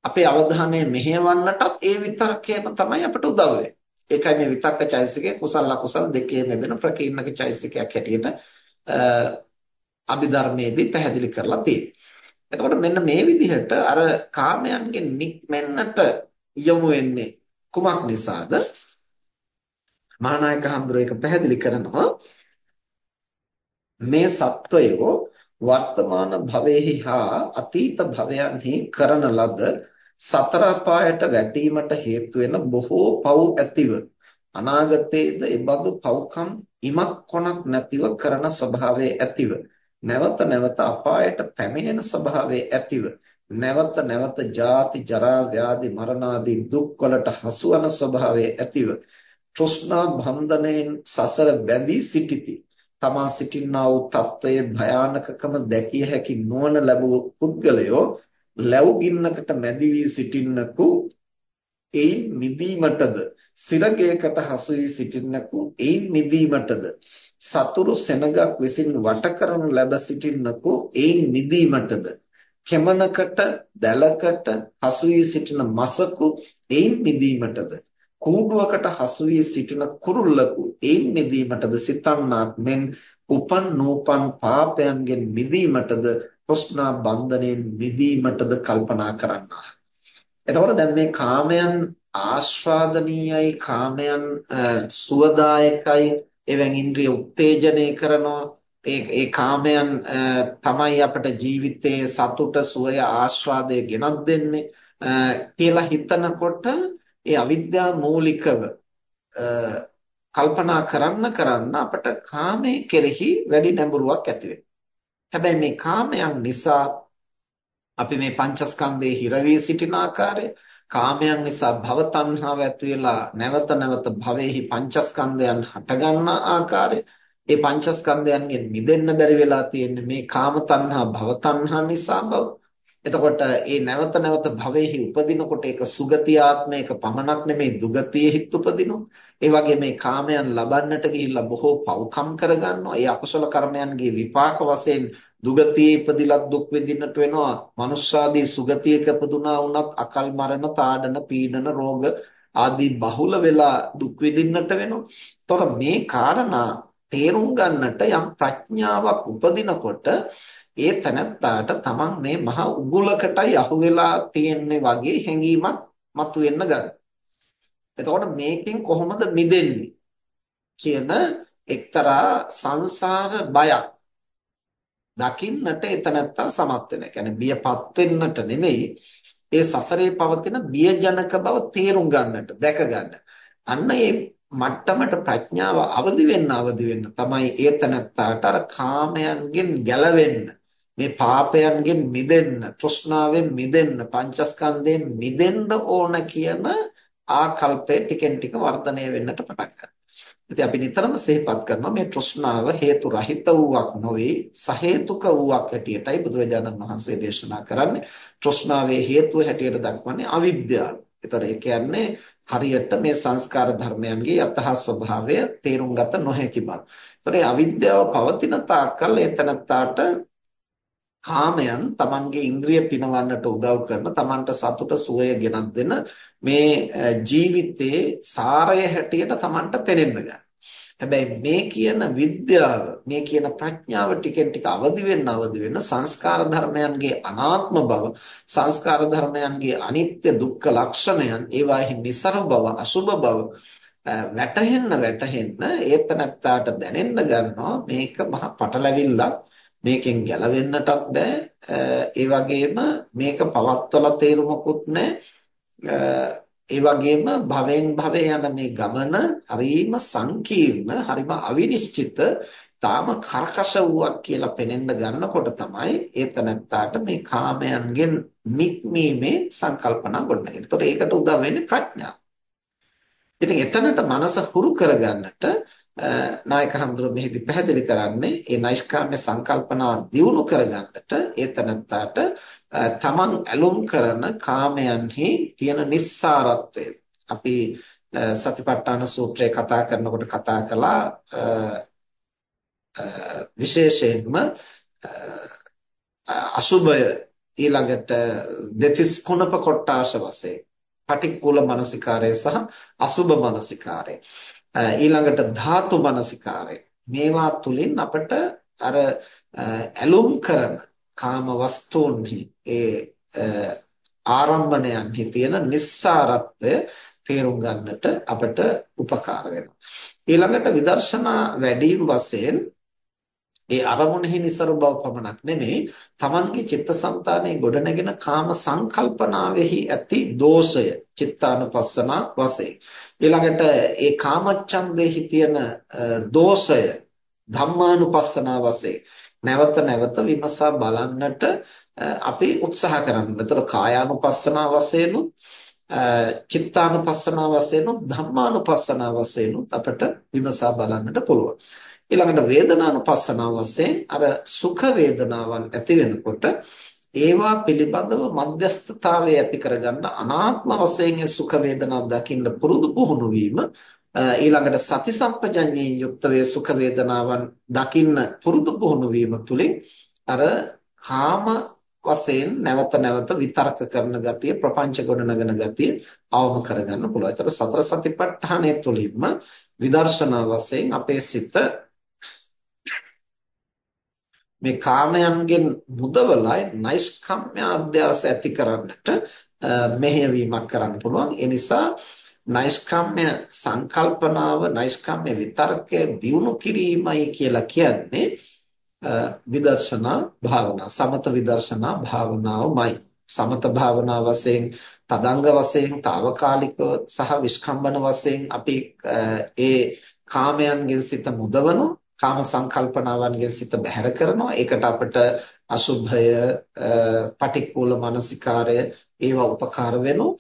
අපේ අවධානය මෙහෙවන්නටත් ඒ විතර්කයම තමයි අපට උදව් වෙන්නේ. ඒකයි මේ විතක්ක චෛසිකේ කුසල අකුසල දෙකේ මැදෙන ප්‍රකීර්ණක චෛසිකයක් හැටියට අභිධර්මයේදී පැහැදිලි කරලා තියෙන්නේ. එතකොට මෙන්න මේ විදිහට අර කාමයන්ගෙන් නික්මෙන්නට යොමු වෙන්නේ කුමක් නිසාද? මහානායක හඳුරේ එක පැහැදිලි කරනවා මේ සත්වයෝ වර්තමාන භවෙහි හා අතීත භවයන්හි කරන ලද සතර අපායට වැටීමට හේතු වෙන බොහෝ පව් ඇතිව අනාගතයේද එබඳු පව්කම් ඉමක් කොනක් නැතිව කරන ස්වභාවයේ ඇතිව. නැවත නැවත අපායට පැමිණෙන ස්වභාවයේ ඇතිව. නැවත නැවත ජාති ජරා ව්‍යාධි මරණ ආදී දුක්වලට හසුවන ස්වභාවයේ ඇතිව. තෘෂ්ණා බන්ධණයෙන් සසර බැඳී සිටිති. තමා සිටින්නා වූ තත්ත්වයේ භයානකකම දැකිය හැකි නොවන ලැබූ පුද්ගලයෝ ලැබු ගින්නකට මැදි වී සිටින්නකු එයින් මිදීමටද? සිරගයකට හසු වී සිටින්නකු එයින් මිදීමටද? සතුරු සෙනගක් විසින් වට කරනු ලැබ සිටින්නකු එයින් මිදීමටද? කෙමනකට දැලකට හසු වී සිටින මසකු එයින් මිදීමටද? කූඩුවකට හසු වී සිටින කුරුල්ලකු එයින් මිදීමටද? සිතන්නාක් මෙන් උපන් නූපන් පාපයන්ගෙන් මිදීමටද? ප්‍රශ්නා බන්ධණයෙන් මිදීමටද කල්පනා කරන්නා. එතකොට දැන් මේ කාමයන් ආස්වාදනීයයි කාමයන් සුවදායකයි එවෙන් ඉන්ද්‍රිය උත්තේජනය කරනවා. ඒ ඒ කාමයන් තමයි අපට ජීවිතයේ සතුට සුවය ආස්වාදය ගෙනත් දෙන්නේ. කියලා හිතනකොට ඒ අවිද්‍යා මූලිකව කල්පනා කරන්න කරන්න අපට කාමයේ කෙරෙහි වැඩි නැඹුරුවක් ඇති හැබැයි මේ කාමයන් නිසා අපි මේ පංචස්කන්ධයේ හිර වී සිටින ආකාරය කාමයන් නිසා භව තණ්හාව ඇති වෙලා නැවත නැවත භවෙහි පංචස්කන්ධයන් හටගන්නා ආකාරය ඒ පංචස්කන්ධයන්ගෙන් මිදෙන්න බැරි වෙලා තියෙන්නේ මේ කාම තණ්හා භව තණ්හා නිසා බව. එතකොට ඒ නැවත නැවත භවෙහි උපදිනකොට ඒක සුගති ආත්මයක පමණක් නෙමෙයි දුගතියෙහිත් උපදිනවා. ඒ වගේ මේ කාමයන් ලබන්නට ගිහිල්ලා බොහෝ පව්කම් කරගන්නවා. ඒ අකුසල කර්මයන්ගේ විපාක වශයෙන් දුගතියේ ඉපදිලත් දුක් විඳින්නට වෙනවා. මනුෂ්‍යාදී සුගතියක ඉපදුනා වුණත් අකල් මරණ, තාඩන, පීඩන, රෝග ආදී බහුල වෙලා දුක් විඳින්නට වෙනවා. ତොර මේ කාරණා තේරුම් ගන්නට යම් ප්‍රඥාවක් උපදිනකොට ඒ තනත්තාට තමන් මේ මහ උගුලකටයි අහු වෙලා තියෙන්නේ වගේ හැඟීමක් මතුවෙන්න ගන්නවා. එතකොට මේකෙන් කොහොමද මිදෙන්නේ කියන එක්තරා සංසාර බයක් දකින්නට එතනත්තා සමත් වෙනවා. කියන්නේ බියපත් වෙන්නට නෙමෙයි ඒ සසරේ පවතින බියජනක බව තේරුම් ගන්නට, දැක ගන්න. අන්න ඒ මට්ටමට ප්‍රඥාව අවදි වෙන්න අවදි වෙන්න තමයි ඒතනත්තාට අර කාමයන්ගෙන් ගැලවෙන්න මේ පාපයන්ගෙන් මිදෙන්න තෘෂ්ණාවෙන් මිදෙන්න පංචස්කන්ධයෙන් මිදෙන්න ඕන කියන ආකල්පය ටිකෙන් ටික වර්ධනය වෙන්නට පටන් ගන්නවා. ඉතින් අපි නිතරම සිහිපත් කරනවා මේ තෘෂ්ණාව හේතු රහිත වූවක් නොවේ සහේතුක වූවක් හැටියටයි බුදුරජාණන් වහන්සේ දේශනා කරන්නේ. තෘෂ්ණාවේ හේතුව හැටියට දක්වන්නේ අවිද්‍යාව. ඒතර ඒ කියන්නේ හරියට මේ සංස්කාර ධර්මයන්ගේ යතහ ස්වභාවය තේරුම් ගත නොහැකි බව. ඒතර අවිද්‍යාව පවතින තාක්කල් එතනත්තාට කාමයන් Tamanගේ ඉන්ද්‍රිය පිනවන්නට උදව් කරන Tamanට සතුට සුවය ගෙනත් දෙන මේ ජීවිතයේ සාරය හැටියට Tamanට පෙනෙන්න ගන්න. හැබැයි මේ කියන විද්‍යාව මේ කියන ප්‍රඥාව ටිකෙන් ටික අවදි වෙන්න අවදි වෙන්න සංස්කාර ධර්මයන්ගේ අනාත්ම බව සංස්කාර ධර්මයන්ගේ අනිත්‍ය දුක්ඛ ලක්ෂණයන් ඒවාෙහි નિසරු බව අසුභ බව වැටහෙන්න වැටහෙන්න ඒතනත්තාට දැනෙන්න ගන්නවා මේක මහ පටලැවිල්ලක් මේකෙන් ගැලවෙන්නටත් බෑ ඒ වගේම මේක පවත්වලා තේරුමකුත් නැහැ ඒ වගේම භවෙන් භවය යන මේ ගමන හරිම සංකීර්ණ, හරිම අවිනිශ්චිත, තාම කර්කශ වූවක් කියලා පෙනෙන්න ගන්නකොට තමයි ඒ තනත්තාට මේ කාමයන්ගෙන් නික්මීමේ සංකල්පනා ගොඩනගෙන්නේ. ඒතකොට ඒකට උදව් වෙන්නේ ප්‍රඥාව. ඉතින් එතනට මනස හුරු කරගන්නට නායක හඳුරු මෙහිදී පැහැදිලි කරන්නේ මේ නෛෂ්කාම්‍ය සංකල්පනා දියුණු කරගන්නට ඒ තනත්තාට තමන් ඇලුම් කරන කාමයන්හි තියෙන නිස්සාරත්වය. අපි සතිපට්ඨාන සූත්‍රය කතා කරනකොට කතා කළා විශේෂයෙන්ම අසුභය ඊළඟට දෙතිස් කුණප කොට්ටාශ වශයෙන් පටික්කුල මනසිකාරය සහ අසුභ මනසිකාරය. ඊළඟට ධාතු මනසිකාරය. මේවා තුලින් අපිට අර ඇලුම් කරන කාම වස්තුන්හි ඒ ආරම්භණයන්හි තියෙන nissarattya තේරුම් ගන්නට අපට උපකාර වෙනවා. ඊළඟට විදර්ශනා වැඩිම වශයෙන් ඒ අරමුණෙහි નિසරු බව පමණක් නෙමෙයි තමන්ගේ චිත්තසංතානයේ ගොඩනැගෙන කාම සංකල්පනාවෙහි ඇති දෝෂය චිත්තානුපස්සන වශයෙන් ඊළඟට ඒ කාමච්ඡන්දෙහි තියෙන දෝෂය ධම්මානුපස්සන වශයෙන් නැවත නැවත විමසා බලන්නට අපි උත්සාහ කරන්න. ඒතර කායානුපස්සන වශයෙන් චිත්තානුපස්සන වශයෙන් ධම්මානුපස්සන වශයෙන් අපිට විමසා බලන්නට පුළුවන්. ඊළඟට වේදනානුපස්සනාව වශයෙන් අර සුඛ වේදනාවන් ඇති වෙනකොට ඒවා පිළිබඳව මධ්‍යස්ථතාවය ඇති කරගන්න අනාත්ම වශයෙන් සුඛ වේදනා දකින්න පුරුදු පුහුණු වීම ඊළඟට සති සම්පජඤ්ඤයෙන් යුක්ත වේ සුඛ වේදනාවන් දකින්න පුරුදු පුහුණු වීම තුළින් අර කාම වශයෙන් නැවත නැවත විතර්ක කරන ගතිය ප්‍රපංච ගොඩනගන ගතිය අවම කරගන්න පුළුවන්. ඒතර සතර සතිපට්ඨානය තුළින්ම විදර්ශනා වශයෙන් අපේ සිත මේ කාමයන්ගෙන් මුදවලා නෛෂ්කම්ම්‍ය අධ්‍යාස ඇති කරන්නට මෙහෙයවීමක් කරන්න පුළුවන්. ඒ නිසා නෛෂ්කම්ම්‍ය සංකල්පනාව නෛෂ්කම්ම්‍ය විතර්කය දියුණු කිරීමයි කියලා කියන්නේ විදර්ශනා භාවනා සමත විදර්ශනා භාවනාවමයි. සමත භාවනා වශයෙන් තදංග වශයෙන් తాවකාලිකව සහ විස්කම්බන වශයෙන් අපි ඒ කාමයන්ගෙන් සිත මුදවනවා කාම සංකල්පනාවන්ගෙන් සිත බැහැර කරනවා. ඒකට අපිට අසුභය, පටික්කුල මානසිකාරය ඒවා උපකාර වෙනවා.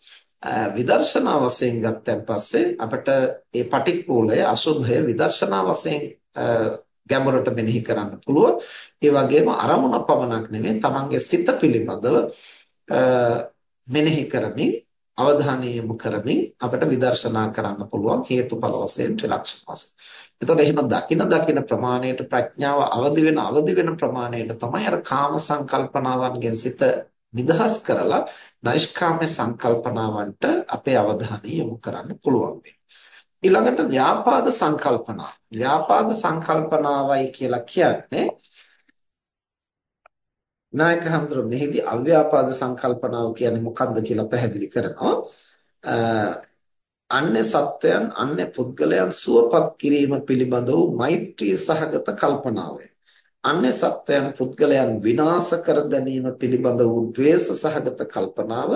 විදර්ශනා වශයෙන් ගත්තන් පස්සේ අපිට මේ පටික්කුලය, අසුභය විදර්ශනා වශයෙන් ගැඹුරට මෙනෙහි කරන්න පුළුවන්. ඒ වගේම අරමුණ පමණක් නෙමෙයි තමන්ගේ සිත පිළිබඳව මෙනෙහි කරමින් අවධානය යොමු කරමින් අපිට විදර්ශනා කරන්න පුළුවන් හේතුඵල වශයෙන් ත්‍රිලක්ෂණ වශයෙන්. එතකොට එහෙම දකින දකින ප්‍රමාණයට ප්‍රඥාව අවදි වෙන අවදි වෙන ප්‍රමාණයට තමයි අර කාම සංකල්පනාවන්ගෙන් සිත නිදහස් කරලා නෛෂ්කාම්‍ය සංකල්පනාවන්ට අපේ අවධානය යොමු කරන්න පුළුවන් ඊළඟට ව්‍යාපාද සංකල්පනා. ව්‍යාපාද සංකල්පනාවයි කියලා කියන්නේ නායක හඳුර මෙහිදී අව්‍යාපාද සංකල්පනාව කියන්නේ මොකක්ද කියලා පැහැදිලි කරනවා. අන්‍ය සත්වයන් අන්‍ය පුද්ගලයන් සුවපත් කිරීම පිළිබඳ වූ මෛත්‍රී සහගත කල්පනාවය. අන්‍ය සත්වයන් පුද්ගලයන් විනාශ කර දැමීම පිළිබඳ වූ ද්වේෂ සහගත කල්පනාව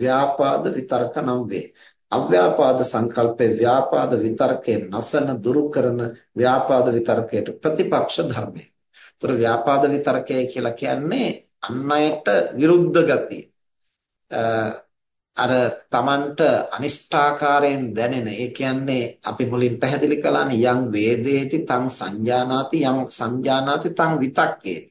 ව්‍යාපාද විතරක නම් වේ. අව්‍යාපාද සංකල්පේ ව්‍යාපාද විතරකේ නසන දුරු කරන ව්‍යාපාද විතරකයට ප්‍රතිපක්ෂ ධර්මය. ඒතර ව්‍යාපාද විතරකය කියලා කියන්නේ අන් අයට විරුද්ධ ගතිය. අර Tamanට අනිෂ්ඨාකාරයෙන් දැනෙන ඒ කියන්නේ අපි මුලින් පැහැදිලි කළානේ යම් වේදේති තං සංජානාති යම් සංජානාති තං විතක්කේති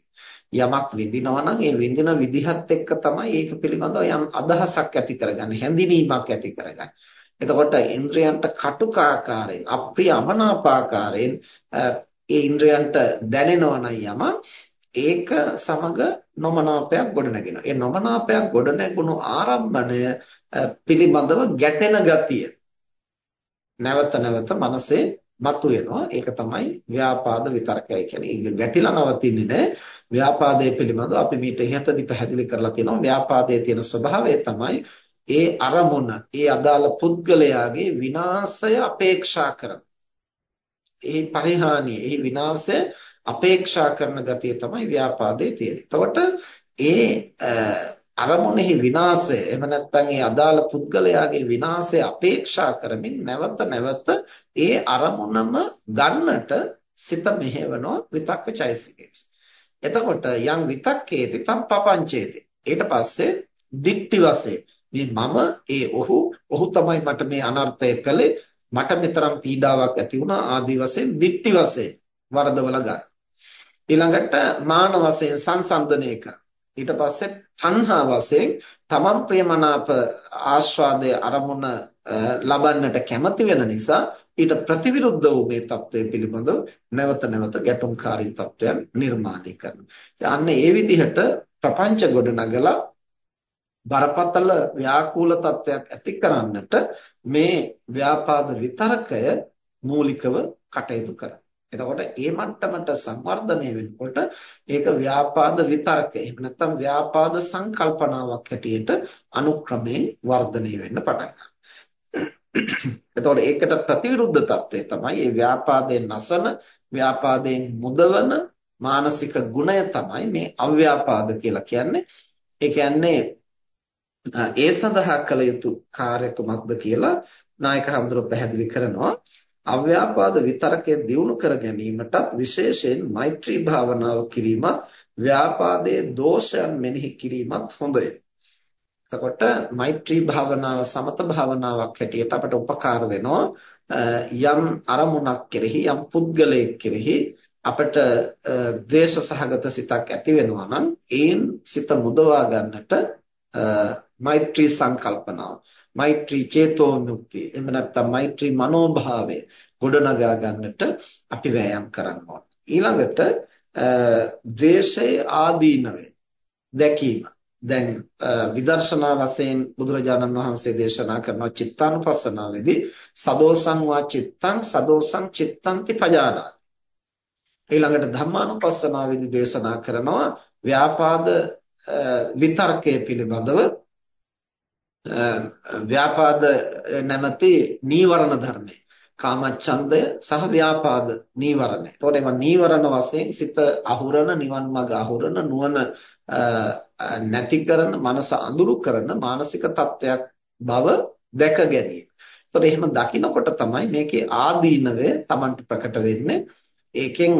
යමක් විඳිනවා නම් ඒ විඳින විදිහත් එක්ක තමයි ඒක පිළිබඳව යම් අදහසක් ඇති කරගන්නේ හැඳිනීමක් ඇති කරගන්නේ එතකොට ඉන්ද්‍රයන්ට කටුකාකාරයෙන් අප්‍රිය අමනාපාකාරයෙන් ඒ ඉන්ද්‍රයන්ට දැනෙනවා නම් යම ඒක සමග නොමනාපයක් ගොඩනගෙනවා. ඒ නොමනාපයක් ගොඩනැගුණු ආරම්භණය පිළිබඳව ගැටෙන ගතිය නැවත නැවත මනසේ මතුවෙනවා. ඒක තමයි ව්‍යාපාද විතරකයි කියන්නේ. ඒක ගැටිලා නවතින්නේ නැහැ. ව්‍යාපාදයේ පිළිබඳව අපි මීට ඉහතදී පැහැදිලි කරලා තියෙනවා. ව්‍යාපාදයේ තියෙන ස්වභාවය තමයි ඒ අරමුණ, ඒ අදාළ පුද්ගලයාගේ විනාශය අපේක්ෂා කරන. ඒ පරිහානිය, ඒ විනාශය අපේක්ෂා කරන ගතිය තමයි ව්‍යාපාදයේ තියෙන්නේ. එතකොට ඒ අරමුණෙහි විනාශය එහෙම නැත්නම් ඒ අදාළ පුද්ගලයාගේ විනාශය අපේක්ෂා කරමින් නැවත නැවත ඒ අරමුණම ගන්නට සිත මෙහෙවනවා විතක්ක චෛසිකේ. එතකොට යම් විතක්කේති තම් පපංචේති. ඊට පස්සේ දික්ටි වශයෙන් මේ මම ඒ ඔහු ඔහු තමයි මට මේ අනර්ථය කළේ මට මෙතරම් පීඩාවක් ඇති වුණා ආදී වශයෙන් දික්ටි වශයෙන් වරදවල ගන්න. ඊළඟට මාන වශයෙන් සංසන්දනය කර. ඊට පස්සේ තණ්හා වශයෙන් තමන් ප්‍රියමනාප ආස්වාදය අරමුණ ලබන්නට කැමති වෙන නිසා ඊට ප්‍රතිවිරුද්ධ වූ මේ தત્ත්වය පිළිබඳව නැවත නැවත ගැටුම්කාරී தત્ත්වයන් නිර්මාණය කරනවා. අන්න ඒ විදිහට ප්‍රපංච ගොඩ නගලා බරපතල ව්‍යාකූල தત્ත්වයක් ඇති කරන්නට මේ ව්‍යාපාද විතරකය මූලිකව කටයුතු කරනවා. එතකොට ඒ මට්ටමට සංවර්ධනය වෙනකොට ඒක ව්‍යාපාද විතරකය. එහෙම නැත්නම් ව්‍යාපාද සංකල්පනාවක් හැටියට අනුක්‍රමයෙන් වර්ධනය වෙන්න පටන් එතකොට ඒකට ප්‍රතිවිරුද්ධ తත්වය තමයි මේ ව්‍යාපාදයෙන් නැසන ව්‍යාපාදයෙන් මුදවන මානසික ගුණය තමයි මේ අව්‍යාපාද කියලා කියන්නේ. ඒ කියන්නේ ඒ සඳහා කළ යුතු කාර්ය කුමක්ද කියලා නායක හඳුර පැහැදිලි කරනවා. අව්‍යාපාද විතරකයේ දියුණු කර ගැනීමටත් විශේෂයෙන් මෛත්‍රී භාවනාව කිරීමත් ව්‍යාපාදයේ දෝෂයන් මෙනෙහි කිරීමත් හොඳය. එතකොට මෛත්‍රී භාවනාව සමත භාවනාවක් හැටියට අපට උපකාර වෙනවා යම් අරමුණක් කෙරෙහි යම් පුද්ගලයෙක් කෙරෙහි අපට ද්වේෂ සහගත සිතක් ඇති වෙනවා නම් ඒන් සිත මුදවා ගන්නට මෛත්‍රී සංකල්පනාව මෛත්‍රී චේතෝමුක්තිය එහෙම නැත්නම් මෛත්‍රී මනෝභාවය ගොඩනගා ගන්නට අපි වෑයම් කරන්න ඕන. ඊළඟට ද්වේෂයේ ආදීනවේ දැකීම. දැන් විදර්ශනා වශයෙන් බුදුරජාණන් වහන්සේ දේශනා කරන චිත්තානුපස්සනාවේදී සදෝසං වා චිත්තං සදෝසං චිත්තන්ති පජානාති. ඊළඟට ධම්මානුපස්සනාවේදී දේශනා කරනවා ව්‍යාපාද විතර්කයේ පිළිබඳව ව්‍යාපාද නැමැති නීවරණ ධර්මයි. කාමච්ඡන්දය සහ ව්‍යාපාද නීවරණය. එතකොට ඒවා නීවරණ වශයෙන් සිත අහුරන නිවන් මඟ අහුරන නුවණ නැති කරන මනස අඳුරු කරන මානසික තත්වයක් බව දැක ගැනීම. එතකොට එහෙම දකිනකොට තමයි මේකේ ආදීනවය Tamanට ප්‍රකට වෙන්නේ. ඒකෙන්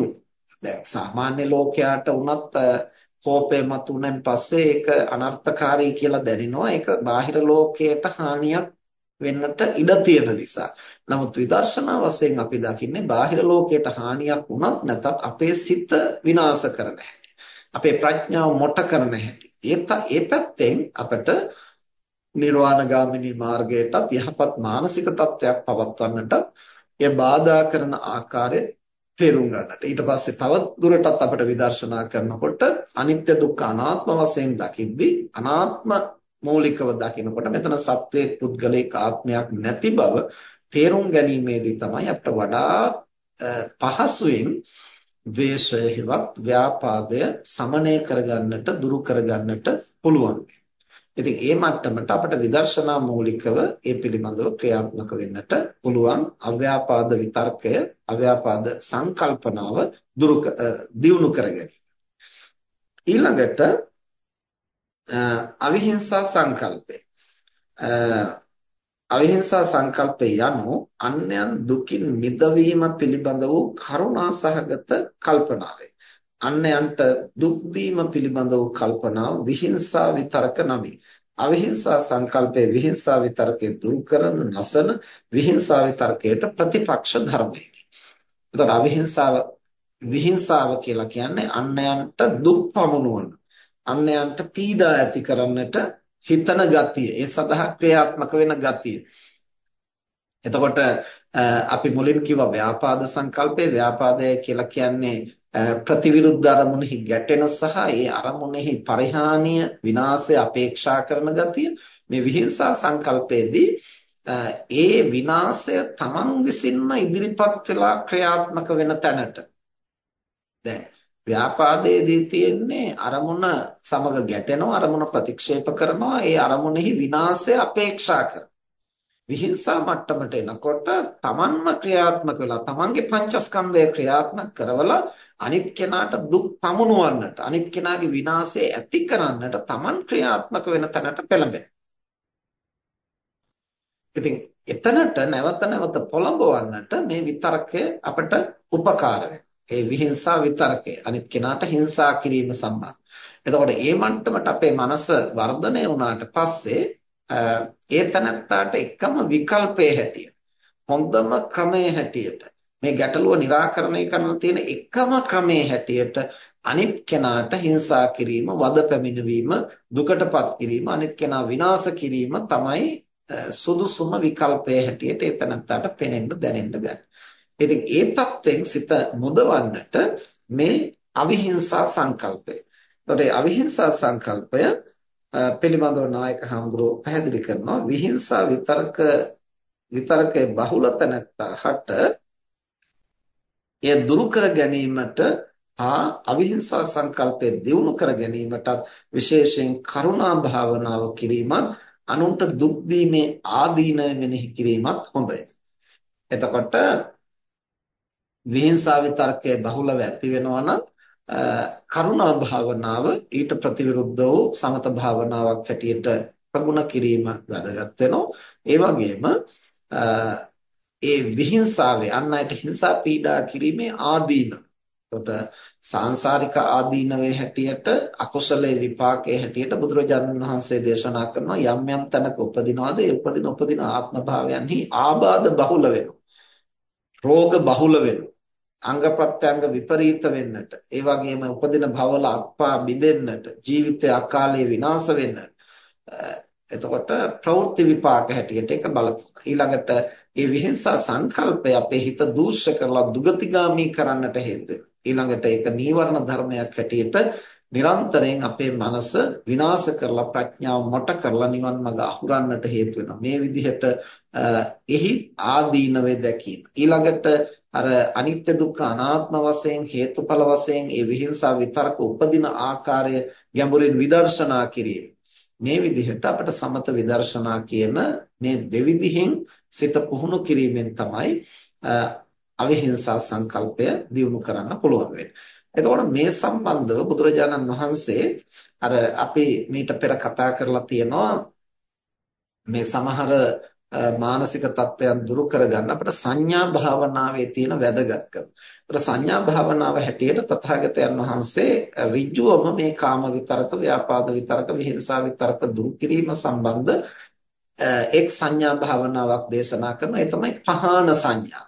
දැන් සාමාන්‍ය ලෝකයාට වුණත් කෝපය මතුවෙනන් පස්සේ ඒක අනර්ථකාරී කියලා දැනෙනවා. ඒක බාහිර ලෝකයට හානියක් වෙන්නට ඉඩ තියෙන නිසා. නමුත් විදර්ශනා වශයෙන් අපි දකින්නේ බාහිර ලෝකයට හානියක් වුණත් නැතත් අපේ සිත විනාශ කරන හැටි. අපේ ප්‍රඥාව මොට කරන හැටි. ඒ පැත්තෙන් අපට නිර්වාණගාමිනී මාර්ගයටත් යහපත් මානසික තත්ත්වයක් පවත්වන්නට එය බාධා කරන ආකාරය තේරුම් ගන්නට. ඊට පස්සේ තව දුරටත් අපිට විදර්ශනා කරනකොට අනිත්‍ය දුක්ඛ අනාත්ම වශයෙන් දකිද්දී අනාත්ම මූලිකව දකිනකොට මෙතන සත්වයේ පුද්ගලික ආත්මයක් නැති බව තේරුම් ගැනීමේදී තමයි අපිට වඩා පහසුවෙන් ද්වේෂය හිවත් ව්‍යාපාදය සමනය කරගන්නට දුරු කරගන්නට පුළුවන්. ඉතින් ඒ මට්ටමට අපිට විදර්ශනා මූලිකව ඒ පිළිබඳව ක්‍රියාත්මක වෙන්නට පුළුවන් අව්‍යාපාද විතර්කය අව්‍යාපාද සංකල්පනාව දුරු දියුණු කරගැනීම. ඊළඟට අවිහිංසා සංකල්පය. අවිහිංසා සංකල්පය යනු අන්‍යයන් දුකින් මිදවීම පිළිබඳ වූ කරුණා සහගත කල්පනාවයි. අන්යන්ට දුක් දීම පිළිබඳව කල්පනාව විහිංසා විතරක නමි. අවිහිංසා සංකල්පයේ විහිංසා විතරකේ දුරු කරන නැසන විහිංසා විතරකයට ප්‍රතිපක්ෂ ධර්මයකි. එතකොට අවිහිංසාව විහිංසාව කියලා කියන්නේ අන්යන්ට දුක් පමුණුවන අන්යන්ට පීඩා ඇති කරන්නට හිතන ගතිය ඒ සඳහා ක්‍රියාත්මක වෙන ගතිය එතකොට අපි මුලින් කිව්වා ව්‍යාපාද සංකල්පේ ව්‍යාපාදය කියලා කියන්නේ ප්‍රතිවිරුද්ධ අරමුණෙහි ගැටෙන සහ ඒ අරමුණෙහි පරිහානිය විනාශය අපේක්ෂා කරන ගතිය මේ විහිංසා සංකල්පයේදී ඒ විනාශය තමන් විසින්ම ඉදිරිපත් වෙලා ක්‍රියාත්මක වෙන තැනට. දැන් ව්‍යාපාදයේදී තියෙන්නේ අරමුණ සමග ගැටෙනවා අරමුණ ප්‍රතික්ෂේප කරනවා ඒ අරමුණෙහි විනාශය අපේක්ෂා කරනවා. විහිංසා මට්ටමට එනකොට තමන්ම ක්‍රියාත්මක වෙලා තමන්ගේ පංචස්කන්ධය ක්‍රියාත්මක කරවලා අනිත් කෙනාට දුක් පමුණුවන්නට අනිත් කෙනාගේ විනාශය ඇති කරන්නට තමන් ක්‍රියාත්මක වෙන තැනට පෙළඹෙන. ඉතින් එතනට නැවත නැවත පොළඹවන්නට මේ විතරකය අපට උපකාර ඒ විහිංසා විතරකය අනිත් කෙනාට හිංසා කිරීම සම්බන්ධ. එතකොට මේ මට්ටමට අපේ මනස වර්ධනය වුණාට පස්සේ ඒ තනත්තාට එකම විකල්පයේ හැටියට හොඳම ක්‍රමයේ හැටියට මේ ගැටලුව निराකරණය කරන්න තියෙන එකම ක්‍රමයේ හැටියට අනිත් කෙනාට හිංසා කිරීම වද පැමිණවීම දුකටපත් කිරීම අනිත් කෙනා විනාශ කිරීම තමයි සුදුසුම විකල්පයේ හැටියට ඒ තනත්තාට පෙනෙන්න දැනෙන්න ගන්න. ඉතින් ඒ தත්වෙන් සිත මුදවන්නට මේ අවිහිංසා සංකල්පය. එතකොට අවිහිංසා සංකල්පය පිළිබඳව නායක හඳුරෝ පැහැදිලි කරනවා විහිංසා විතරක විතරකේ බහුලත නැත්තහට එය දුරු කර ගැනීමට හා අවිහිංසා සංකල්පය දියුණු කර ගැනීමටත් විශේෂයෙන් කරුණා භාවනාව කිරීමත් අනුන්ට දුක් දීමේ ආදීනව මෙනෙහි කිරීමත් හොඳයි. එතකොට විහිංසා විතරකයේ බහුලව ඇති වෙනවා නම් කරුණා භාවනාව ඊට ප්‍රතිවිරුද්ධ වූ සමත භාවනාවක් හැටියට ප්‍රගුණ කිරීම වැදගත් වෙනවා. ඒ වගේම ඒ විහිංසාවේ අන් අයට හිංසා පීඩා කිරීමේ ආදීන. එතකොට සාංශාරික ආදීනවේ හැටියට අකුසලයේ විපාකයේ හැටියට බුදුරජාණන් වහන්සේ දේශනා කරනවා යම් යම් තැනක උපදිනවාද ඒ උපදින උපදින ආත්ම භාවයන්හි ආබාධ බහුල වෙනවා. රෝග බහුල වෙනවා. අංග ප්‍රත්‍යංග විපරීත වෙන්නට ඒ වගේම උපදින භවල අත්පා බිඳෙන්නට ජීවිතය අකාලේ විනාශ වෙන්නට. එතකොට ප්‍රවෘත්ති විපාක හැටියට ඒක බලපං ඊළඟට ඒ විහිංසා සංකල්පය අපේ හිත දූෂ්‍ය කරලා දුගතිගාමී කරන්නට හේතු ඊළඟට ඒක නීවරණ ධර්මයක් හැටියට නිරන්තරයෙන් අපේ මනස විනාශ කරලා ප්‍රඥාව මොට කරලා නිවන් මඟ අහුරන්නට හේතු වෙනවා. මේ විදිහට එහි ආදීනවේ දැකීම. ඊළඟට අර අනිත්‍ය දුක්ඛ අනාත්ම වශයෙන් හේතුඵල වශයෙන් ඒ විහිංසා විතරක උපදින ආකාරය ගැඹුරින් විදර්ශනා කිරීම මේ විදිහට අපිට සමත විදර්ශනා කියන මේ දෙවිදිහෙන් සිත පුහුණු කිරීමෙන් තමයි අවිහිංසා සංකල්පය දියුණු කරන්න පුළුවන් වෙන්නේ. එතකොට මේ සම්බන්ධව බුදුරජාණන් වහන්සේ අර අපි මීට පෙර කතා කරලා තියෙනවා මේ සමහර මානසික තත්ත්වයන් දුරු කරගන්න අපිට සංඥා භාවනාවේ තියෙන වැදගත්කම. ඒතර සංඥා භාවනාව හැටියට තථාගතයන් වහන්සේ ඍජුවම මේ කාම විතරක, ව්‍යාපාද විතරක, විහිංසා විතරක දුරු කිරීම සම්බන්ධ එක් සංඥා භාවනාවක් දේශනා කරනවා. ඒ තමයි පහාන සංඥා.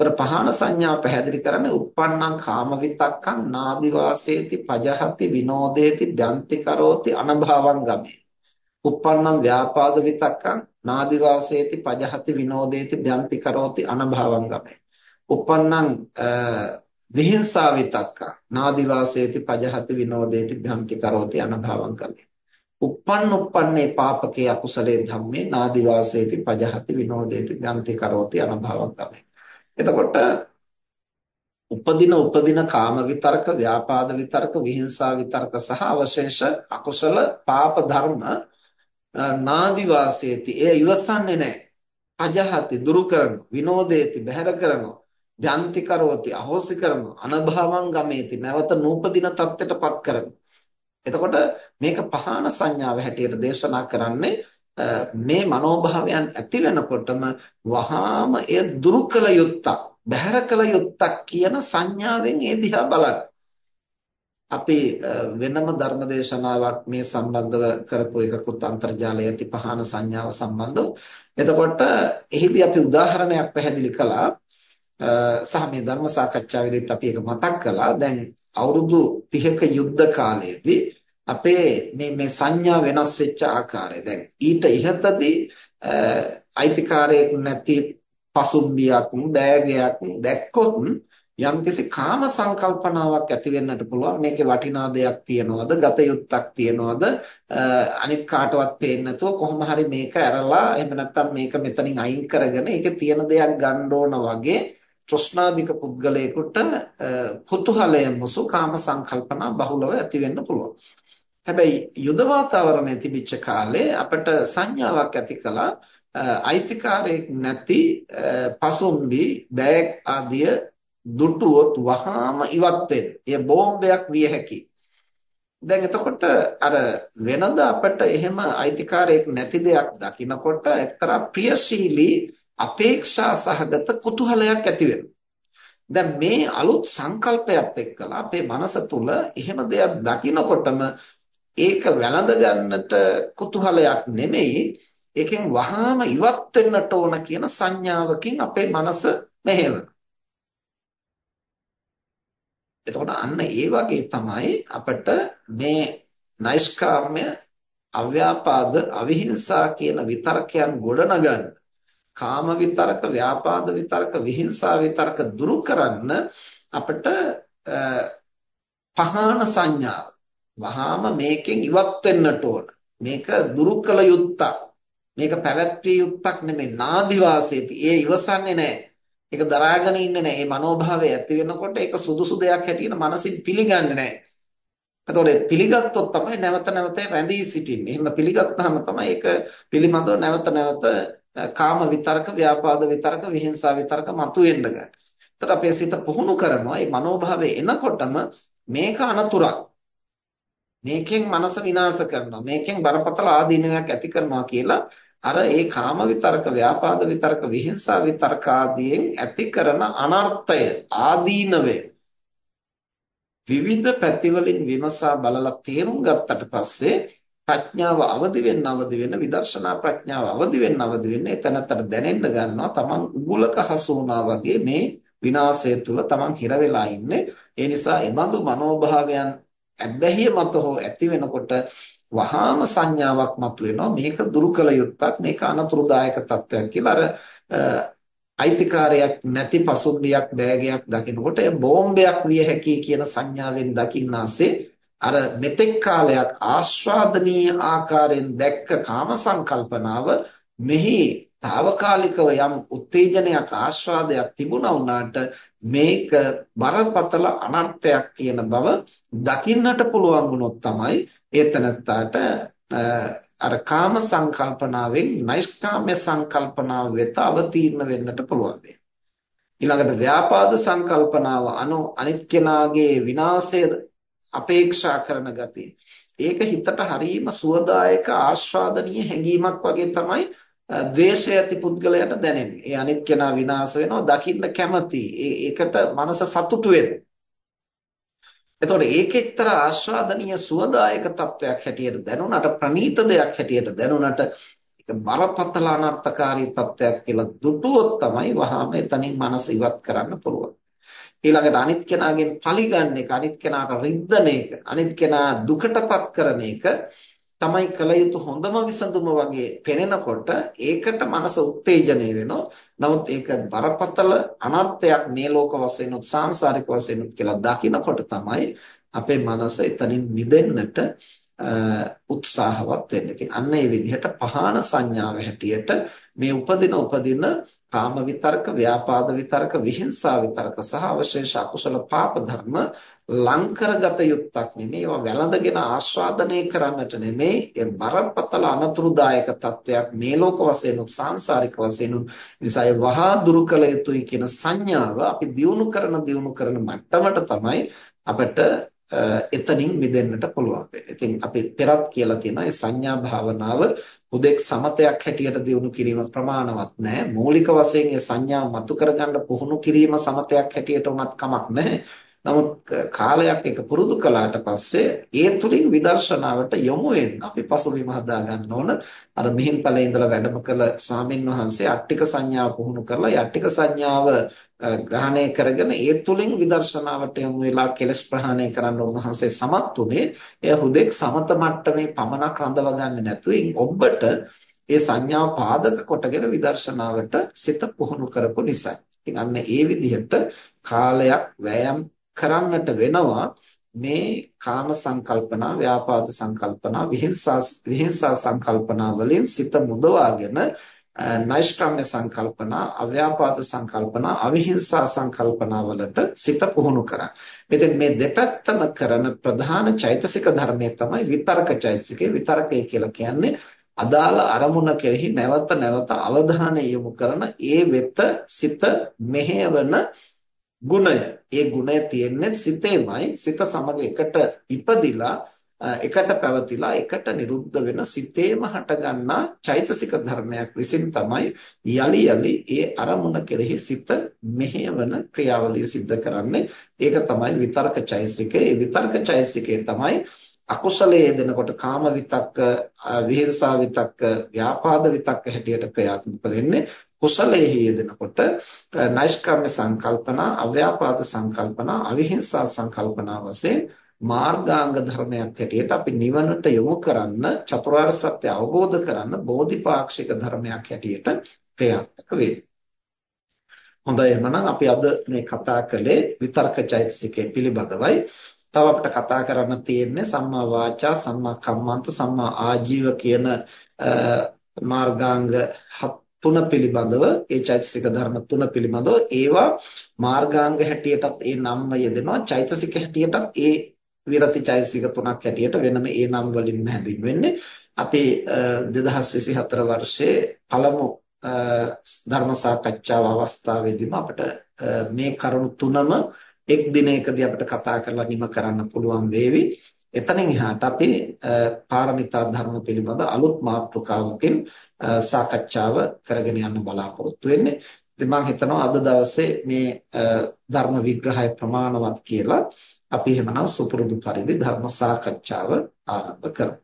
ඒතර පහාන සංඥා පැහැදිලි කරන්නේ uppannam කාම විතක්කං නාදි වාසේති පජහති විනෝදේති බ්‍යන්ති කරෝති අනභවං ගමේ. uppannam ව්‍යාපාද විතක්කං නාදි වාසේති පජහති විනෝදේති බ්‍යන්ති කරෝති අනභවං ගමේ. uppannam විහිංසා විතක්කං නාදි වාසේති පජහති විනෝදේති බ්‍යන්ති කරෝති අනභවං ගමේ. uppන්න uppන්නේ පාපකේ අකුසලේ ධම්මේ නාදි වාසේති පජහති විනෝදේති බ්‍යන්ති කරෝති අනභවං ගමේ. එතකොට උපදින උපදින කාම විතරක ව්‍යාපාද විතරක විහිංසා විතරක සහ අවශේෂ අකුසල පාප ධර්ම නාදි වාසේති එය ඉවසන්නේ නැහැ අජහති දුරු කරනවා විනෝදේති බහැර කරනවා ජාන්ති කරෝති අහෝසි කරනවා අනභවං ගමේති නැවත නූපදින තත්ත්වයටපත් කරනවා එතකොට මේක පහාන සංඥාව හැටියට දේශනා කරන්නේ මේ මනෝභාවයන් ඇති වෙනකොටම වහාම එය දුරු කළ යුත්තක් බැහැර කළ යුත්තක් කියන සංඥාවෙන් ඒ දිහා බලන්න. අපි වෙනම ධර්මදේශනාවක් මේ සම්බන්ධව කරපු එකකුත් අන්තර්ජාලයේ ඇති පහන සංඥාව සම්බන්ධව. එතකොට එහිදී අපි උදාහරණයක් පැහැදිලි කළා. සහ මේ ධර්ම සාකච්ඡාවේදීත් අපි ඒක මතක් කළා. දැන් අවුරුදු 30ක යුද්ධ කාලයේදී අපේ මේ මේ සංඥා වෙනස් වෙච්ච ආකාරය දැන් ඊට ඉහතදී අයිතිකාරයෙක් නැති පසුම්බියක් දෑගයක් දැක්කොත් යම්කිසි කාම සංකල්පනාවක් ඇති වෙන්නට පුළුවන්. මේකේ වටිනා දෙයක් තියනවද? ගත යුත්තක් තියනවද? අනිත් කාටවත් පේන්නේ නැතුව කොහොම හරි මේක ඇරලා එහෙම නැත්නම් මේක මෙතනින් අයින් කරගෙන ඒකේ තියෙන දෙයක් ගන්න ඕන වගේ තෘෂ්ණාධික පුද්ගලයෙකුට කුතුහලය මුසු කාම සංකල්පනා බහුලව ඇති වෙන්න පුළුවන්. හැබැයි යුද වාතාවරණය තිබිච්ච කාලේ අපිට සංඥාවක් ඇති කළා අයිතිකාරයෙක් නැති පසුම්බි බෑග් ආදිය දුටුවොත් වහාම ඉවත් වෙන්න. එය බෝම්බයක් විය හැකියි. දැන් එතකොට අර වෙනද අපිට එහෙම අයිතිකාරයෙක් නැති දෙයක් දකිනකොට එක්තරා ප්‍රියශීලී අපේක්ෂා සහගත කුතුහලයක් ඇති වෙනවා. දැන් මේ අලුත් සංකල්පයත් එක්කලා අපේ මනස තුල එහෙම දෙයක් දකිනකොටම ඒක වැළඳ ගන්නට කුතුහලයක් නෙමෙයි ඒකෙන් වහාම ඉවත් වෙන්නට ඕන කියන සංඥාවකින් අපේ මනස මෙහෙවනවා. එතකොට අන්න ඒ වගේ තමයි අපිට මේ නෛෂ්කාම්‍ය අව්‍යාපාද අවිහිංසා කියන විතරකයන් ගොඩනගන්න කාම විතරක ව්‍යාපාද විතරක විහිංසා විතරක දුරු කරන්න අපිට පහාන සංඥාව. වහාම මේකෙන් ඉවත් වෙන්නට ඕන. මේක දුරු කළ යුත්තක්. මේක පැවැත්විය යුත්තක් නෙමෙයි. නාදි වාසයේති ඒ ඉවසන්නේ නැහැ ඒක දරාගෙන ඉන්නේ නැහැ. මේ මනෝභාවය ඇති වෙනකොට ඒක සුදුසු දෙයක් හැටියට මනසින් පිළිගන්නේ නැහැ. එතකොට පිළිගත්තොත් තමයි නැවත නැවත රැඳී සිටින්නේ. එහෙම පිළිගත්තාම තමයි ඒක පිළිබඳව නැවත නැවත කාම විතරක, ව්‍යාපාද විතරක, විහිංසා විතරක මතුවෙන්න ගන්න. එතකොට අපේ සිත පුහුණු කරනවා. මේ මනෝභාවය එනකොටම මේක අනතුරක්. මේකෙන් මනස විනාශ කරනවා. මේකෙන් බරපතල ආදීනයක් ඇති කරනවා කියලා අර ඒ කාම විතරක, ව්‍යාපාද විතරක, විහිංසා විතරක ආදියෙන් ඇති කරන අනර්ථය, ආදීනවය. විවිධ පැතිවලින් විමසා බලලා තේරුම් ගත්තට පස්සේ ප්‍රඥාව අවදි වෙන්න අවදි වෙන්න විදර්ශනා ප්‍රඥාව අවදි වෙන්න අවදි වෙන්න එතනතර දැනෙන්න ගන්නවා තමන් උගුලක හසු වුණා වගේ මේ විනාශය තුල තමන් හිර වෙලා ඉන්නේ. ඒ නිසා එබඳු මනෝභාවයන් ඇබ්බැහිය මත හෝ ඇති වෙනකොට වහාම සංඥාවක් මතුවෙනවා. මේක දුරු කළ යුත්තක් මේක අනතුරුදායක තත්වයක් කියලා අර අයිතිකාරයක් නැති පසුම්බියක් බෑගයක් දකිනකොට ඒ බෝම්බයක් විය හැකි කියන සංඥාවෙන් දකින්නාසේ අර මෙතෙක් කාලයක් ආස්වාදනීය ආකාරයෙන් දැක්ක කාම සංකල්පනාව මෙහි తాවකාලිකව යම් උත්තේජනයක් ආස්වාදයක් තිබුණා වුණාට මේක බරපතල අනර්ථයක් කියන බව දකින්නට පුළුවන් වුණොත් තමයි ඒතනත්තාට අර කාම සංකල්පනාවෙන් නෛෂ්කාම්‍ය සංකල්පනාව වෙත අවතීර්ණ වෙන්නට පුළුවන් ඊළඟට ව්‍යාපාද සංකල්පනාව අනු අනිත් කෙනාගේ විනාශය අපේක්ෂා කරන ගතිය. ඒක හිතට හරීම සුවදායක ආස්වාදනීය හැඟීමක් වගේ තමයි ද්වේෂය ඇති පුද්ගලයාට දැනෙන්නේ. ඒ අනිත් කෙනා විනාශ වෙනවා දකින්න කැමති. ඒකට මනස සතුටු වෙනවා. එතකොට ඒක එක්තරා ආස්වාදනීය සුවදායක තත්වයක් හැටියට දැනුණාට ප්‍රනීත දෙයක් හැටියට දැනුණාට ඒක බරපතල අනර්ථකාරී තත්වයක් කියලා දුටුවොත් තමයි වහාම එතනින් මනස ඉවත් කරන්න පුළුවන්. ඊළඟට අනිත් කෙනාගෙන් පරිගන්න එක, අනිත් කෙනාට රිද්දන එක, අනිත් කෙනා දුකටපත් කරන එක තමයි කල යුතු හොඳම විසඳුම වගේ පෙනෙනකොට ඒකට මනස උත්තේජනය වෙනවා. නමුත් ඒක බරපතල අනර්ථයක් මේ ලෝක වශයෙන් උත් සාංශාරික වශයෙන් උත් කියලා දකිනකොට තමයි අපේ මනස එතනින් මිදෙන්නට උත්සාහවත් වෙන්නේ. ඉතින් අන්න ඒ විදිහට පහාන සංඥාව හැටියට මේ උපදින උපදින කාම විතරක, ව්‍යාපාද විතරක, විහිංසා විතරක සහ අවශේෂ අකුසල පාප ධර්ම ලං කරගත යුත්තක් නෙමෙයි. ඒවා වැළඳගෙන ආස්වාදනය කරන්නට නෙමෙයි. ඒ බරපතල අනතුරුදායක තත්වයක් මේ ලෝක වශයෙන් උත් සාංශාරික වශයෙන් උත් නිසා ඒ වහා දුරු කළ යුතුයි කියන සංඥාව අපි දියුණු කරන දියුණු කරන මට්ටමට තමයි අපිට එතනින් මිදෙන්නට පුළුවන් වෙන්නේ. ඉතින් අපි පෙරත් කියලා තියෙනවා මේ සංඥා භාවනාව හුදෙක් සමතයක් හැටියට දියුණු කිරීම ප්‍රමාණවත් නැහැ. මූලික වශයෙන් මේ සංඥා මතු කරගන්න පුහුණු කිරීම සමතයක් හැටියට උනත් කමක් නැහැ. නමුත් කාලයක් එක පුරුදු කළාට පස්සේ ඒ තුලින් විදර්ශනාවට යොමු වෙන්න අපි පසුබිම හදා ගන්න ඕන අර මිහින්තලේ ඉඳලා වැඩම කළ ස්වාමින් වහන්සේ අට්ටික සංඥාව පුහුණු කරලා යට්ටික සංඥාව ග්‍රහණය කරගෙන ඒ තුලින් විදර්ශනාවට යොමු වෙලා කෙලස් ප්‍රහාණය කරන්න උන්වහන්සේ සමත් උනේ එය හුදෙක් සමත මට්ටමේ පමණක් රඳව ගන්න නැතුව ඔබට ඒ සංඥාව පාදක කොටගෙන විදර්ශනාවට සිත පුහුණු කරපු නිසා. ඉතින් අන්න ඒ විදිහට කාලයක් වැයම් කරන්නට වෙනවා මේ කාම සංකල්පනා, ව්‍යාපාද සංකල්පනා, විහිංසා විහිංසා සංකල්පනා වලින් සිත මුදවාගෙන නෛෂ්ක්‍රම්‍ය සංකල්පනා, අව්‍යාපාද සංකල්පනා, අවිහිංසා සංකල්පනා වලට සිත පුහුණු කරන්න. ඉතින් මේ දෙපැත්තම කරන ප්‍රධාන චෛතසික ධර්මයේ තමයි විතරක චෛතසිකේ. විතරකය කියලා කියන්නේ අදාළ අරමුණ කෙරෙහි නැවත නැවත අවධානය යොමු කරන ඒ වෙත සිත මෙහෙයවන ගුණය. ඒ ගුණය තියෙන්නේ සිතේමයි. සිත සමග එකට ඉපදිලා එකට පැවතිලා එකට නිරුද්ධ වෙන සිතේම හටගන්නා චෛතසික ධර්මයක් විසින් තමයි යලි යලි ඒ අරමුණ කෙරෙහි සිත මෙහෙයවන ක්‍රියාවලිය සිද්ධ කරන්නේ ඒක තමයි විතර්ක චෛතසිකය ඒ විතර්ක චෛතසිකය තමයි අකුසලයේ යෙදෙනකොට කාම විතක්ක විහිංසා විතක්ක ව්‍යාපාද විතක්ක හැටියට ක්‍රියාත්මක වෙන්නේ කුසලයේ යෙදෙනකොට නෛෂ්කර්ම්‍ය සංකල්පනා අව්‍යාපාද සංකල්පනා අවිහිංසා සංකල්පනා වශයෙන් මාර්ගාංග ධර්මයක් හැටියට අපි නිවනට යොමු කරන්න චතුරාර්ය සත්‍ය අවබෝධ කරන්න බෝධිපාක්ෂික ධර්මයක් හැටියට ක්‍රියාත්මක වෙන්නේ. හොඳයි එහෙනම් අපි අද මේ කතා කළේ විතර්ක චෛතසිකය පිළිබඳවයි. තව අපිට කතා කරන්න තියෙන්නේ සම්මා වාචා, සම්මා කම්මන්ත, සම්මා ආජීව කියන මාර්ගාංග තුන පිළිබඳව ඒ චෛතසික ධර්ම තුන පිළිබඳව ඒවා මාර්ගාංග හැටියටත් ඒ නම්ම යෙදෙනවා චෛතසික හැටියටත් ඒ විරති චෛතසික තුනක් හැටියට වෙනම ඒ නම් වලින් හැඳින්වෙන්නේ අපි 2024 වර්ෂයේ පළමු ධර්ම සාකච්ඡාව අවස්ථාවේදීම අපිට මේ කරුණු තුනම එක් දිනයකදී අපිට කතා කරලා නිම කරන්න පුළුවන් වේවි. එතනින් එහාට අපි පාරමිතා ධර්ම පිළිබඳ අලුත් මාතෘකාවකින් සාකච්ඡාව කරගෙන යන්න බලාපොරොත්තු වෙන්නේ. ඉතින් මම හිතනවා අද දවසේ මේ ධර්ම විග්‍රහය ප්‍රමාණවත් කියලා අපි එහෙමනම් සුපුරුදු පරිදි ධර්ම සාකච්ඡාව ආරම්භ කරමු.